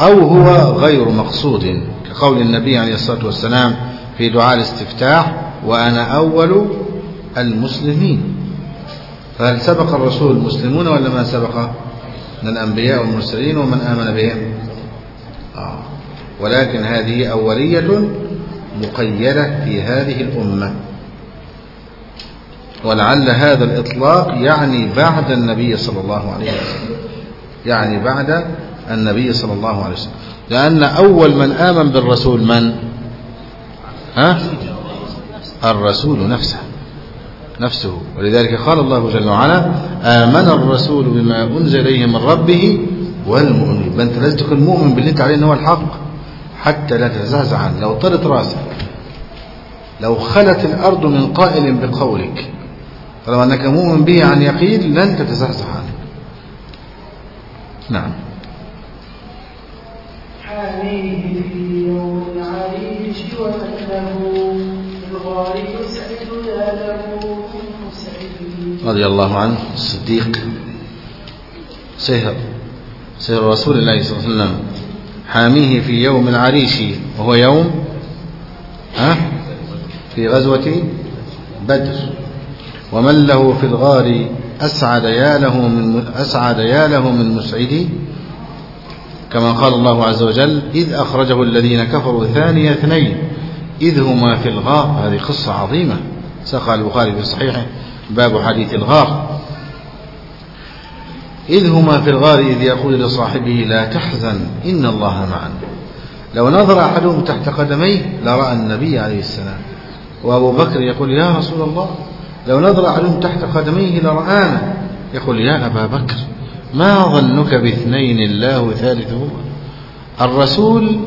أو هو غير مقصود كقول النبي عليه الصلاة والسلام في دعاء الاستفتاح وأنا أول المسلمين. فهل سبق الرسول المسلمون ولا ما سبق؟ من الأنبياء والمرسلين ومن آمن بهم. آه. ولكن هذه أولية مقيدة في هذه الأمة. ولعل هذا الإطلاق يعني بعد النبي صلى الله عليه وسلم. يعني بعد النبي صلى الله عليه وسلم. لأن أول من آمن بالرسول من؟ ها؟ الرسول نفسه. نفسه. ولذلك قال الله جل وعلا آمن الرسول بما أنزل إليه من ربه والمؤمنين. أنت لازم تكون مؤمن باللي أنت عليه ان هو الحق. حتى لا تتزعزع عنه لو طرت رأسك لو خلت الأرض من قائل بقولك طالما أنك مؤمن به عن يقين لن تتزعزع عنه نعم. حاميه في يوم العريش ومن له في الغار يسعد يا له من مسعد رضي الله عنه الصديق سهر سهر رسول الله صلى الله عليه وسلم حاميه في يوم العريش وهو يوم ها؟ في غزوة بدر. ومن له في الغار أسعد يا له من أسعد يا له من مسعد. كما قال الله عز وجل إذ أخرجه الذين كفروا ثاني اثنين إذ هما في الغار. هذه قصة عظيمة. ساق البخاري في صحيحه. باب حديث الغار. إذ هما في الغار إذ يقول لصاحبه لا تحزن إن الله معنا لو نظر أحدهم تحت قدميه لرأى النبي عليه السلام. وأبو بكر يقول يا رسول الله لو نظر أحدهم تحت قدميه لرآنا. يقول يا أبا بكر ما ظنك باثنين الله ثالثهما الرسول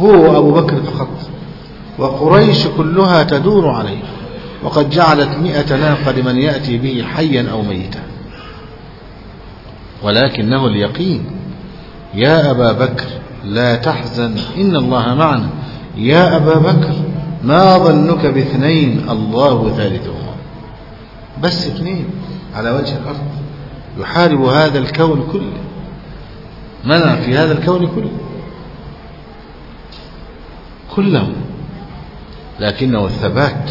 هو أبو بكر فقط وقريش كلها تدور عليه. وقد جعلت مئة ناقة لمن يأتي به حيا أو ميتا. ولكنه اليقين. يا أبا بكر لا تحزن إن الله معنا. يا أبا بكر ما ظنك باثنين؟ الله ثالثهما. بس اثنين على وجه الأرض. يحارب هذا الكون كله. منع في هذا الكون كله. كله لكنه الثبات.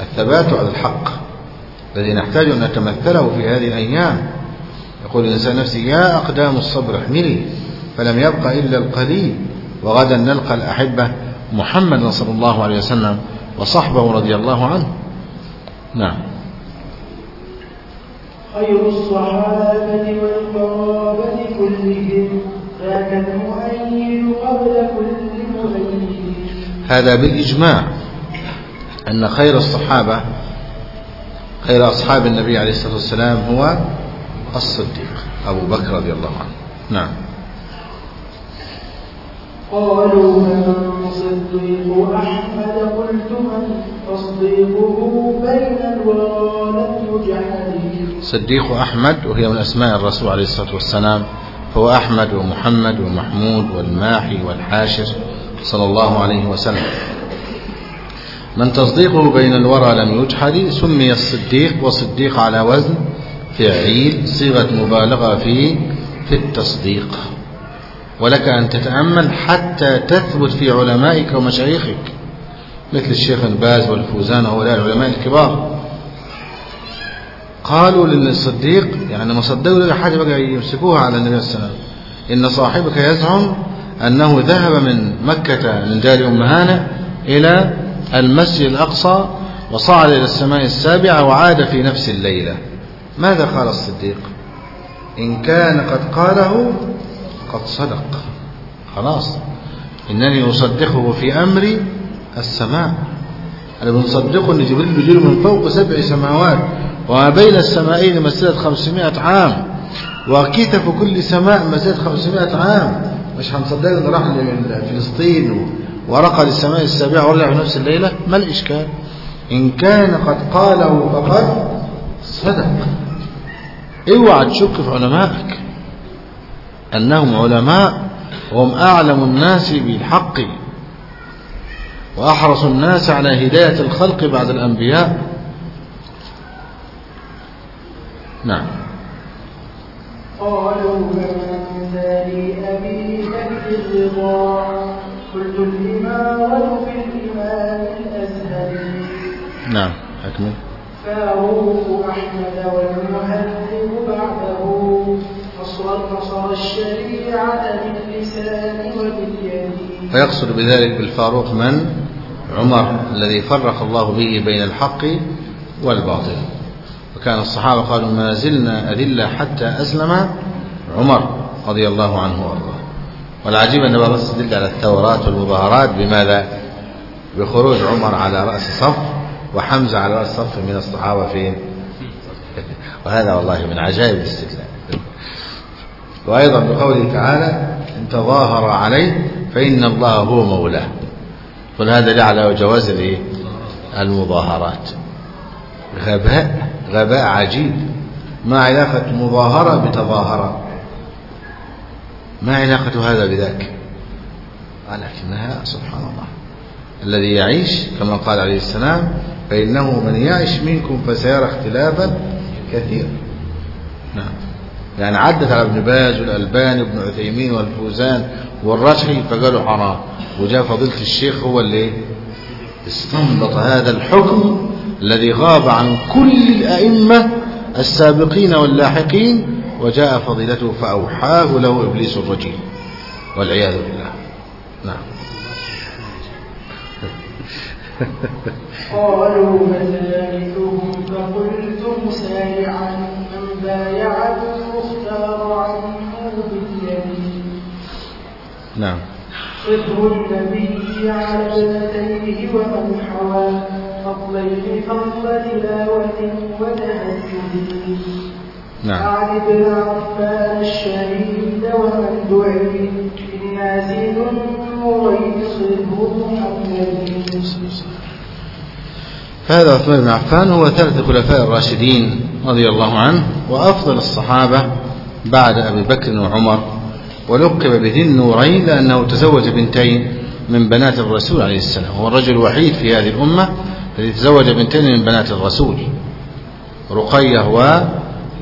الثبات على الحق. الذي نحتاج أن نتمثله في هذه الأيام. يقول الإنسان نفسه يا أقدام الصبر احملي فلم يبق إلا القليل. وغدا نلقى الأحبة محمد صلى الله عليه وسلم وصحبه رضي الله عنه. نعم. خير الصحابة والقرابة كلهم ذاك المؤيد قبل كل مؤيد. هذا بالإجماع. أن خير الصحابة خير أصحاب النبي عليه الصلاة والسلام هو الصديق أبو بكر رضي الله عنه. نعم. قالوا من صديق أحمد؟ قلت من؟ تصديقه بين الورى لم صديق أحمد وهي من أسماء الرسول عليه الصلاة والسلام فهو أحمد ومحمد ومحمود والماحي والحاشر صلى الله عليه وسلم. من تصديقه بين الورى لم يجحد سمي الصديق وصديق على وزن فعيل صيغة مبالغة في في التصديق. ولك أن تتأمل حتى تثبت في علمائك ومشايخك مثل الشيخ الباز والفوزان وهؤلاء العلماء الكبار. قالوا للصديق يعني ما صدقوا له حاجة بقى يمسكوها على النبي صلى الله عليه وسلم إن صاحبك يزعم أنه ذهب من مكة من دار أم هانة إلى المسجد الأقصى وصعد إلى السماء السابعة وعاد في نفس الليلة. ماذا قال الصديق؟ إن كان قد قاله قد صدق. خلاص. إنني أصدقه في أمر السماء. أنا بنصدقه أن جبريل يجيله من فوق سبع سماوات وما بين السمائين مسيرة خمسمائة عام. وكتف كل سماء مسيرة خمسمائة عام؟ مش هنصدق أنه راح لفلسطين ورقى للسماء السابعة ورجع في نفس الليلة ما الإشكال؟ إن كان قد قاله فقد صدق. اوعى تشك في علمائك أنهم علماء وهم أعلم الناس بالحق وأحرص الناس على هداية الخلق بعد الأنبياء. نعم. قالوا فمن ذا لأبي بكر الرضا الإمارة في الإمام الأزهري نعم أكمل. فاروق أحمد والمهذب بعده. نصر الشريعة باللسان وباليد فيقصد بذلك بالفاروق من؟ عمر الذي فرق الله به بين الحق والباطل. وكان الصحابة قالوا ما زلنا أذلة حتى أسلم عمر رضي الله عنه وأرضاه. والعجيب أن بعض الناس تدل على الثورات والمظاهرات بماذا؟ بخروج عمر على رأس صف وحمزة على رأس صف من الصحابة فين وهذا والله من عجائب الاستدلال. وأيضا بقوله تعالى إن تظاهر عليه فإن الله هو مولاه. قل هذا لي على جواز المظاهرات. غباء غباء عجيب. ما علاقة مظاهرة بتظاهرة. ما علاقة هذا بذاك؟ ولكنها سبحان الله. الذي يعيش كما قال عليه السلام فإنه من يعيش منكم فسيرى اختلافا كثيرا. نعم. يعني عدت على ابن باز والألباني وابن عثيمين والفوزان والرشحي فقالوا حرام. وجاء فضيلة الشيخ هو اللي استنبط هذا الحكم الذي غاب عن كل الأئمة السابقين واللاحقين وجاء فضيلته فأوحاه له إبليس الرجيم والعياذ بالله. نعم. قالوا فثالثهم فقلت مسارعا من بايع المختار عنه باليمين؟ نعم. صدر النبي على ابنتيه ومن حوى فضلين فضل تلاوة وتهجد نعم. عن ابن عفان الشهيد ومن دعي للناس ذو النورين صدر محمد فهذا عثمان بن عفان هو ثالث الخلفاء الراشدين رضي الله عنه وأفضل الصحابة بعد أبي بكر وعمر. ولقب بذي النورين لأنه تزوج بنتين من بنات الرسول عليه السلام. هو الرجل الوحيد في هذه الأمة الذي تزوج بنتين من بنات الرسول. رقية و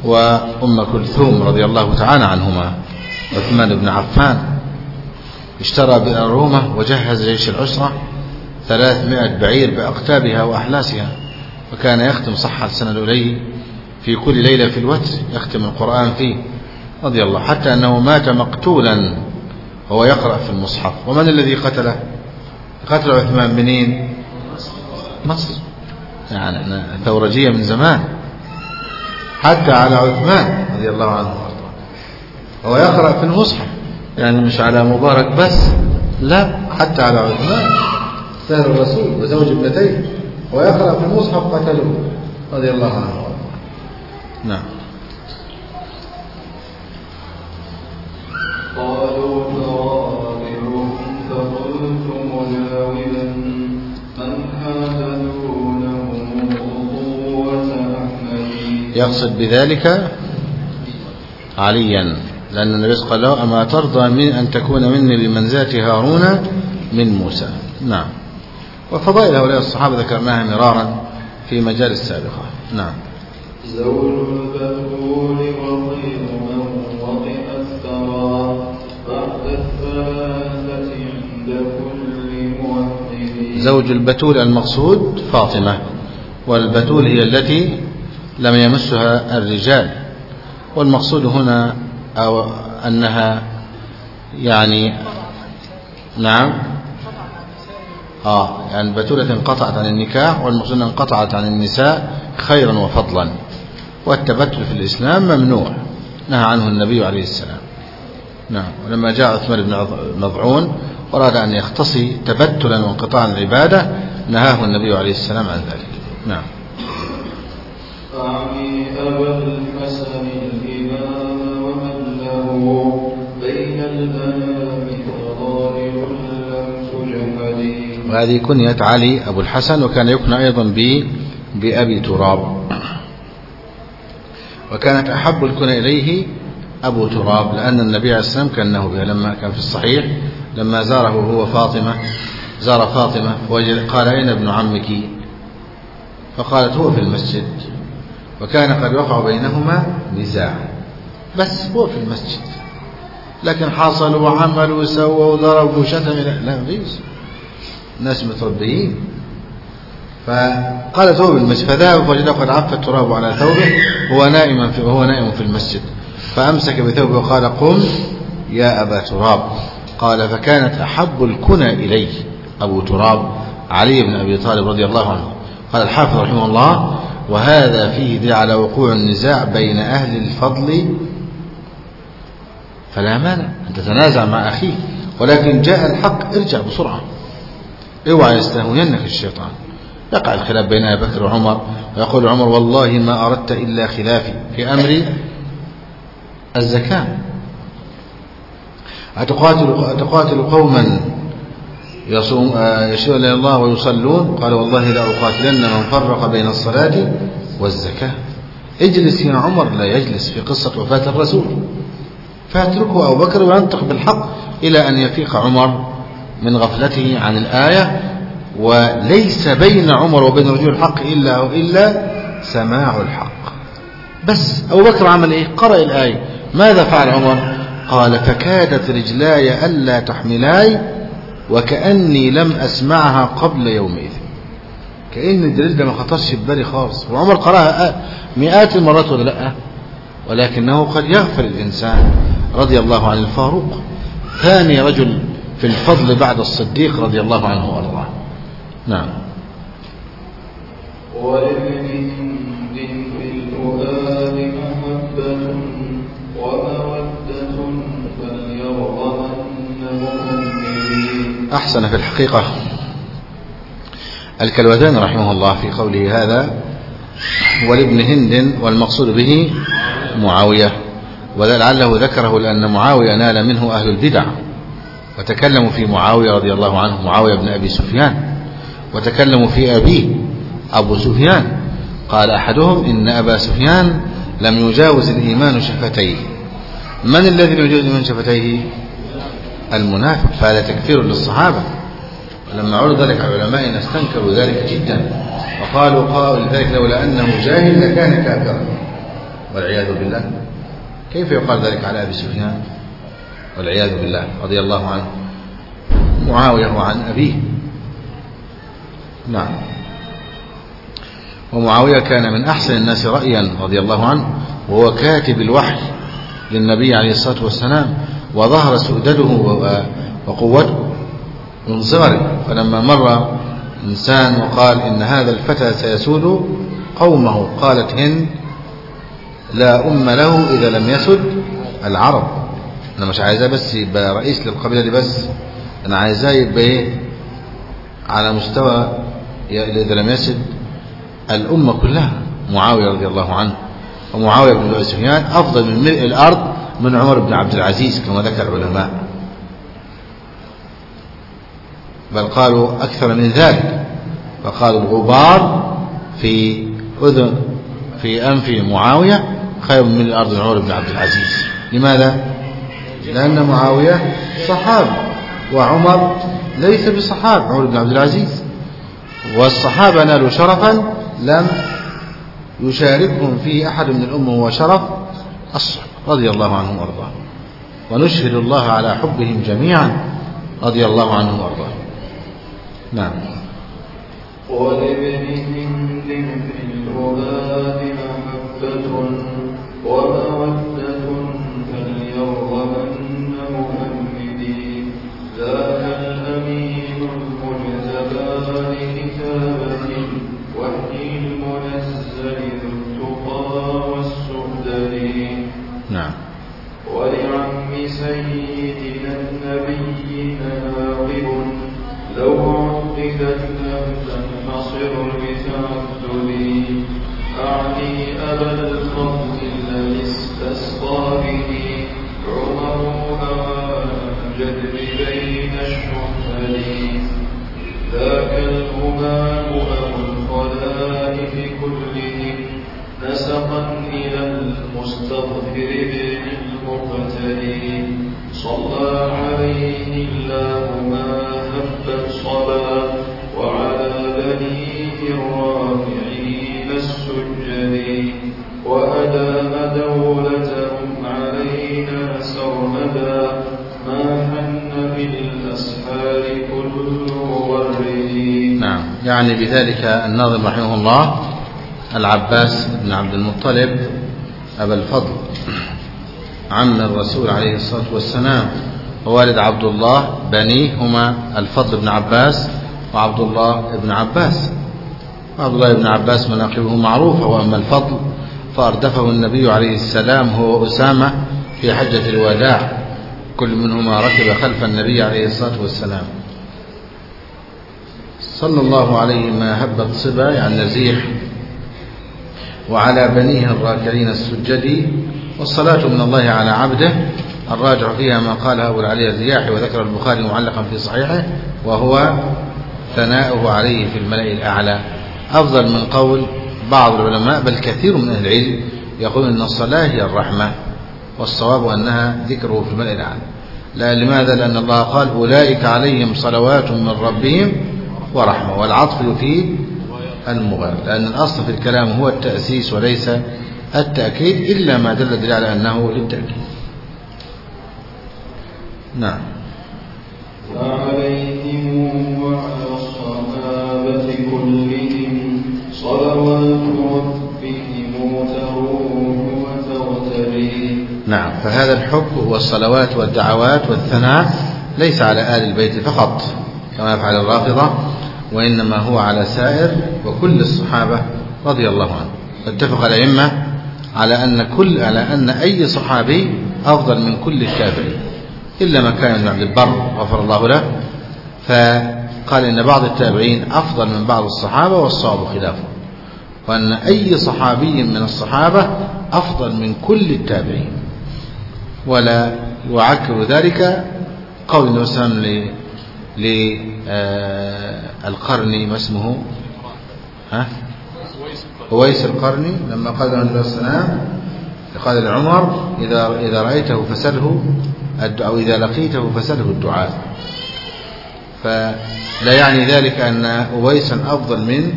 وأم كلثوم رضي الله تعالى عنهما عثمان بن عفان. اشترى بئر وجهز جيش العسرة ثلاثمائة بعير بأقتابها وأحلاسها وكان يختم صح السنة إليه في كل ليلة في الوتر يختم القرآن فيه رضي الله حتى أنه مات مقتولا وهو يقرأ في المصحف. ومن الذي قتله؟ قتل عثمان منين مصر. يعني ثورجية من زمان. حتى على عثمان رضي الله عنه وأرضاه. هو يقرأ في المصحف يعني مش على مبارك بس لا حتى على عثمان سهل الرسول وزوج ابنتيه ويقرأ في المصحف قتلوه رضي الله عنه وأرضاه. نعم. يقصد بذلك عليا لأن قال له أما ترضى من أن تكون مني بمنزلة هارون من موسى. نعم. وفضائل هؤلاء الصحابة ذكرناها مرارا في مجال السابقة. نعم. زوج البتول من وطئ الثرى بعد الثلاثة عند كل موحد زوج البتول المقصود فاطمة والبتول هي التي لم يمسها الرجال. والمقصود هنا أو أنها يعني نعم. آه يعني البتولة انقطعت عن النكاح والمقصود انقطعت عن النساء خيرا وفضلا. والتبتل في الإسلام ممنوع. نهى عنه النبي عليه السلام. نعم. ولما جاء عثمان بن مضعون أراد أن يختصي تبتلا وانقطاعا العبادة نهاه النبي عليه السلام عن ذلك. نعم. أبا الحسن الإمام ومن له بين لم وهذه كنية علي أبو الحسن وكان يكنى أيضا ب بأبي تراب. وكانت أحب الكنى إليه أبو تراب لأن النبي عليه السلام كان له بها لما كان في الصحيح لما زاره هو فاطمة زار فاطمة قال أين ابن عمك؟ فقالت هو في المسجد. وكان قد وقع بينهما نزاع. بس هو في المسجد. لكن حصلوا وعملوا وسووا وضربوا وشتموا لا مفيش ناس متربيين. فقالت هو بالمسجد فذهب فوجده قد عف التراب على ثوبه وهو نائما في وهو نائم في المسجد. فأمسك بثوبه وقال قم يا أبا تراب. قال فكانت أحب الكنى إليه أبو تراب علي بن أبي طالب رضي الله عنه. قال الحافظ رحمه الله وهذا فيه دليل على وقوع النزاع بين أهل الفضل. فلا مانع أن تتنازع مع أخيك ولكن جاء الحق ارجع بسرعة. اوعى يستهوننك الشيطان. يقع الخلاف بين أبي بكر وعمر ويقول عمر والله ما أردت إلا خلافي في أمر الزكاة. أتقاتل, أتقاتل قوما يصوم يشهدون إلى الله ويصلون. قال والله لا أقاتلن من فرق بين الصلاة والزكاة. اجلس يا عمر لا يجلس في قصة وفاة الرسول. فاتركه أبو بكر وينطق بالحق إلى أن يفيق عمر من غفلته عن الآية. وليس بين عمر وبين رجوع الحق إلا إلا سماع الحق. بس أبو بكر عمل إيه؟ قرأ الآية. ماذا فعل عمر؟ قال فكادت رجلاي ألا تحملاي وكأني لم أسمعها قبل يومئذ. كأن الدليل ده ما خطرش في بالي خالص. وعمر قرأها مئات المرات ولا لأ؟ ولكنه قد يغفل الإنسان رضي الله عن الفاروق. ثاني رجل في الفضل بعد الصديق رضي الله عنه وأرضاه. نعم. هند في الفؤاد أحسن في الحقيقة. الكلوتان رحمه الله في قوله هذا ولابن هند والمقصود به معاوية ولعله ذكره لأن معاوية نال منه أهل البدع. وتكلموا في معاوية رضي الله عنه معاوية بن أبي سفيان. وتكلموا في أبيه أبو سفيان. قال أحدهم إن أبا سفيان لم يجاوز الإيمان شفتيه. من الذي يجاوز الإيمان شفتيه؟ المنافق فهذا تكفير للصحابة. ولما عرض ذلك على علمائنا استنكروا ذلك جدا. وقالوا قالوا لذلك لولا أنه جاهل لكان كافرا. والعياذ بالله. كيف يقال ذلك على أبي سفيان؟ والعياذ بالله. رضي الله عنه. معاوية وعن أبيه. نعم. ومعاوية كان من أحسن الناس رأيا رضي الله عنه. وهو كاتب الوحي للنبي عليه الصلاة والسلام. وظهر سؤدده وقوته من صغره فلما مر إنسان وقال إن هذا الفتى سيسود قومه. قالت هند لا أم له إذا لم يسد العرب. أنا مش عايزاه بس يبقى رئيس للقبيلة دي بس. أنا عايزاه يبقى إيه؟ على مستوى إذا لم يسد الأمة كلها. معاوية رضي الله عنه. ومعاوية بن أبي سفيان أفضل من ملء الأرض من عمر بن عبد العزيز كما ذكر العلماء. بل قالوا أكثر من ذلك. فقالوا الغبار في أذن في أنف معاوية خير من الأرض عمر بن عبد العزيز. لماذا؟ لأن معاوية صحابي وعمر ليس بصحاب عمر بن عبد العزيز. والصحابة نالوا شرفا لم يشاركهم فيه أحد من الأمة هو شرف رضي الله عنهم وارضاه ونشهد الله على حبهم جميعا رضي الله عنهم وارضاه نعم. ولابن هند في العباد محبة ومودة صلى وعلى بنيه الرافعين وأدام دولتهم علينا سرمدا. ما حن بالأسحار كل مورد نعم. يعني بذلك الناظم رحمه الله العباس بن عبد المطلب أبا الفضل عم الرسول عليه الصلاة والسلام ووالد عبد الله بنيه هما الفضل بن عباس وعبد الله بن عباس. وعبد الله بن عباس مناقبه معروفة وأما الفضل فأردفه النبي عليه السلام هو أسامة في حجة الوداع. كل منهما ركب خلف النبي عليه الصلاة والسلام. صلى الله عليه ما هبت صبا يعني نزيح. وعلى بنيه الراكعين السجد والصلاة من الله على عبده الراجع فيها ما قاله أبو العلي الرياحي وذكر البخاري معلقا في صحيحه وهو ثناؤه عليه في الملأ الأعلى. أفضل من قول بعض العلماء بل كثير من أهل العلم يقول أن الصلاة هي الرحمة والصواب أنها ذكره في الملأ الأعلى. لا لماذا؟ لأن الله قال أولئك عليهم صلوات من ربهم ورحمة والعطف يفيد المغاير لأن الأصل في الكلام هو التأسيس وليس التأكيد إلا ما دل على أنه للتأكيد. نعم. فعليهم وعلى نعم فهذا الحب هو الصلوات والدعوات والثناء ليس على آل البيت فقط كما يفعل الرافضة وإنما هو على سائر وكل الصحابة رضي الله عنهم. فاتفق الأئمة على أن كل على أن أي صحابي أفضل من كل التابعين إلا من كان من عبد البر غفر الله له فقال إن بعض التابعين أفضل من بعض الصحابة والصواب خلافه. وأن أي صحابي من الصحابة أفضل من كل التابعين. ولا يعكر ذلك قول عليه وسلم للقرني ما اسمه؟ ها؟ هويس القرني لما قال له وسلم قال لعمر إذا إذا رأيته فسله أو إذا لقيته فسله الدعاء. فلا يعني ذلك أن أويسا أفضل من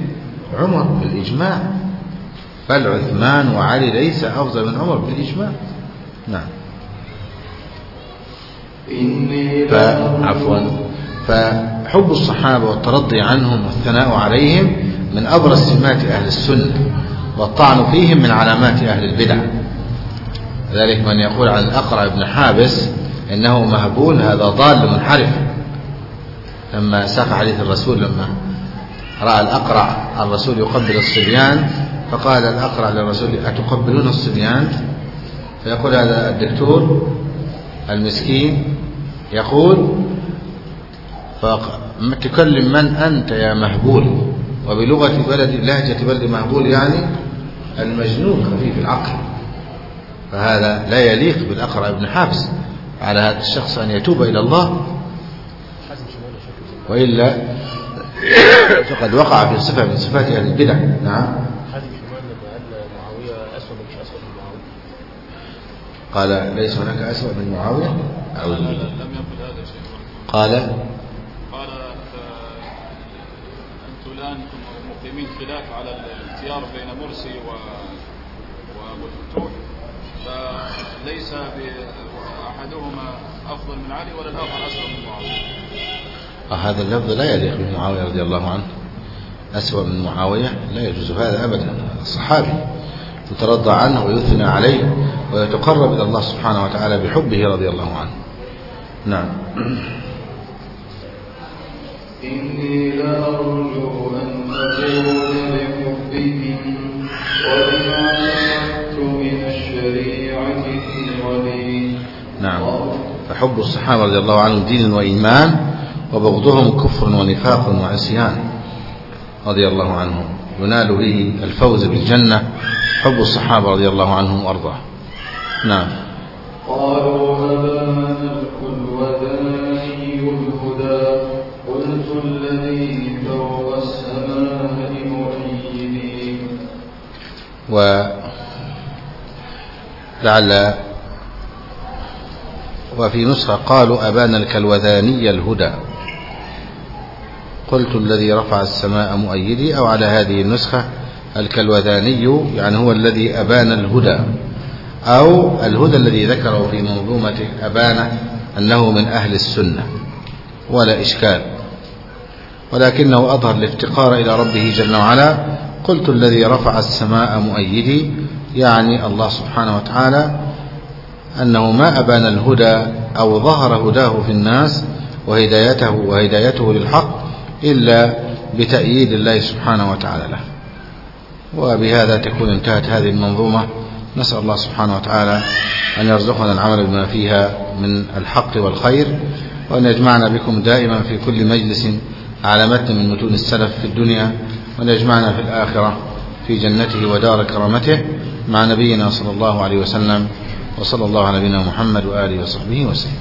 عمر بالإجماع. بل عثمان وعلي ليس أفضل من عمر بالإجماع. نعم. إني فعفوا فحب الصحابة والترضي عنهم والثناء عليهم من أبرز سمات أهل السنة والطعن فيهم من علامات أهل البدع. ذلك من يقول عن الأقرع بن حابس إنه مهبول هذا ضال منحرف. لما ساق حديث الرسول لما رأى الأقرع الرسول يقبل الصبيان فقال الأقرع للرسول أتقبلون الصبيان؟ فيقول هذا الدكتور المسكين يقول تكلم من أنت يا مهبول؟ وبلغة بلد لهجة بلد مهبول يعني المجنون خفيف العقل. فهذا لا يليق بالأقرع بن حابس على هذا الشخص أن يتوب إلى الله وإلا فقد وقع في صفة من صفات أهل البدع. نعم. قال ليس هناك أسوأ من معاوية؟ أعوذ لا لا بالله. لم يقل هذا شيء. قال قال آه، أنتم الآن مقيمين خلاف على الاختيار بين مرسي و وابو الفتوح فليس أحدهما أفضل من علي ولا الآخر أسوأ من معاوية؟ هذا اللفظ لا يليق بمعاوية رضي الله عنه. أسوأ من معاوية لا يجوز هذا أبدا. الصحابي يترضى عنه ويثنى عليه ويتقرب إلى الله سبحانه وتعالى بحبه رضي الله عنه. نعم. إني لأرجو أن أكون لحبهم ولما سمعت من الشريعة في نعم. فحب الصحابة رضي الله عنهم دين وإيمان. وبغضهم كفر ونفاق وعصيان. رضي الله عنهم. ينال به الفوز بالجنة حب الصحابة رضي الله عنهم وأرضاه. نعم. قالوا أبانا الكل وداني الهدى قلت الذي فوق السماء محيي. ولعل وفي نسخة قالوا أبان الكلوذاني الهدى. قلت الذي رفع السماء مؤيدي أو على هذه النسخة الكلوذاني يعني هو الذي أبان الهدى أو الهدى الذي ذكره في منظومة أبانه أنه من أهل السنة. ولا إشكال. ولكنه أظهر الافتقار إلى ربه جل وعلا. قلت الذي رفع السماء مؤيدي يعني الله سبحانه وتعالى أنه ما أبان الهدى أو ظهر هداه في الناس وهدايته وهدايته للحق إلا بتأييد الله سبحانه وتعالى له. وبهذا تكون انتهت هذه المنظومة. نسأل الله سبحانه وتعالى أن يرزقنا العمل بما فيها من الحق والخير وأن يجمعنا بكم دائما في كل مجلس على متن من متون السلف في الدنيا وأن يجمعنا في الآخرة في جنته ودار كرامته مع نبينا صلى الله عليه وسلم وصلى الله على نبينا محمد وآله وصحبه وسلم.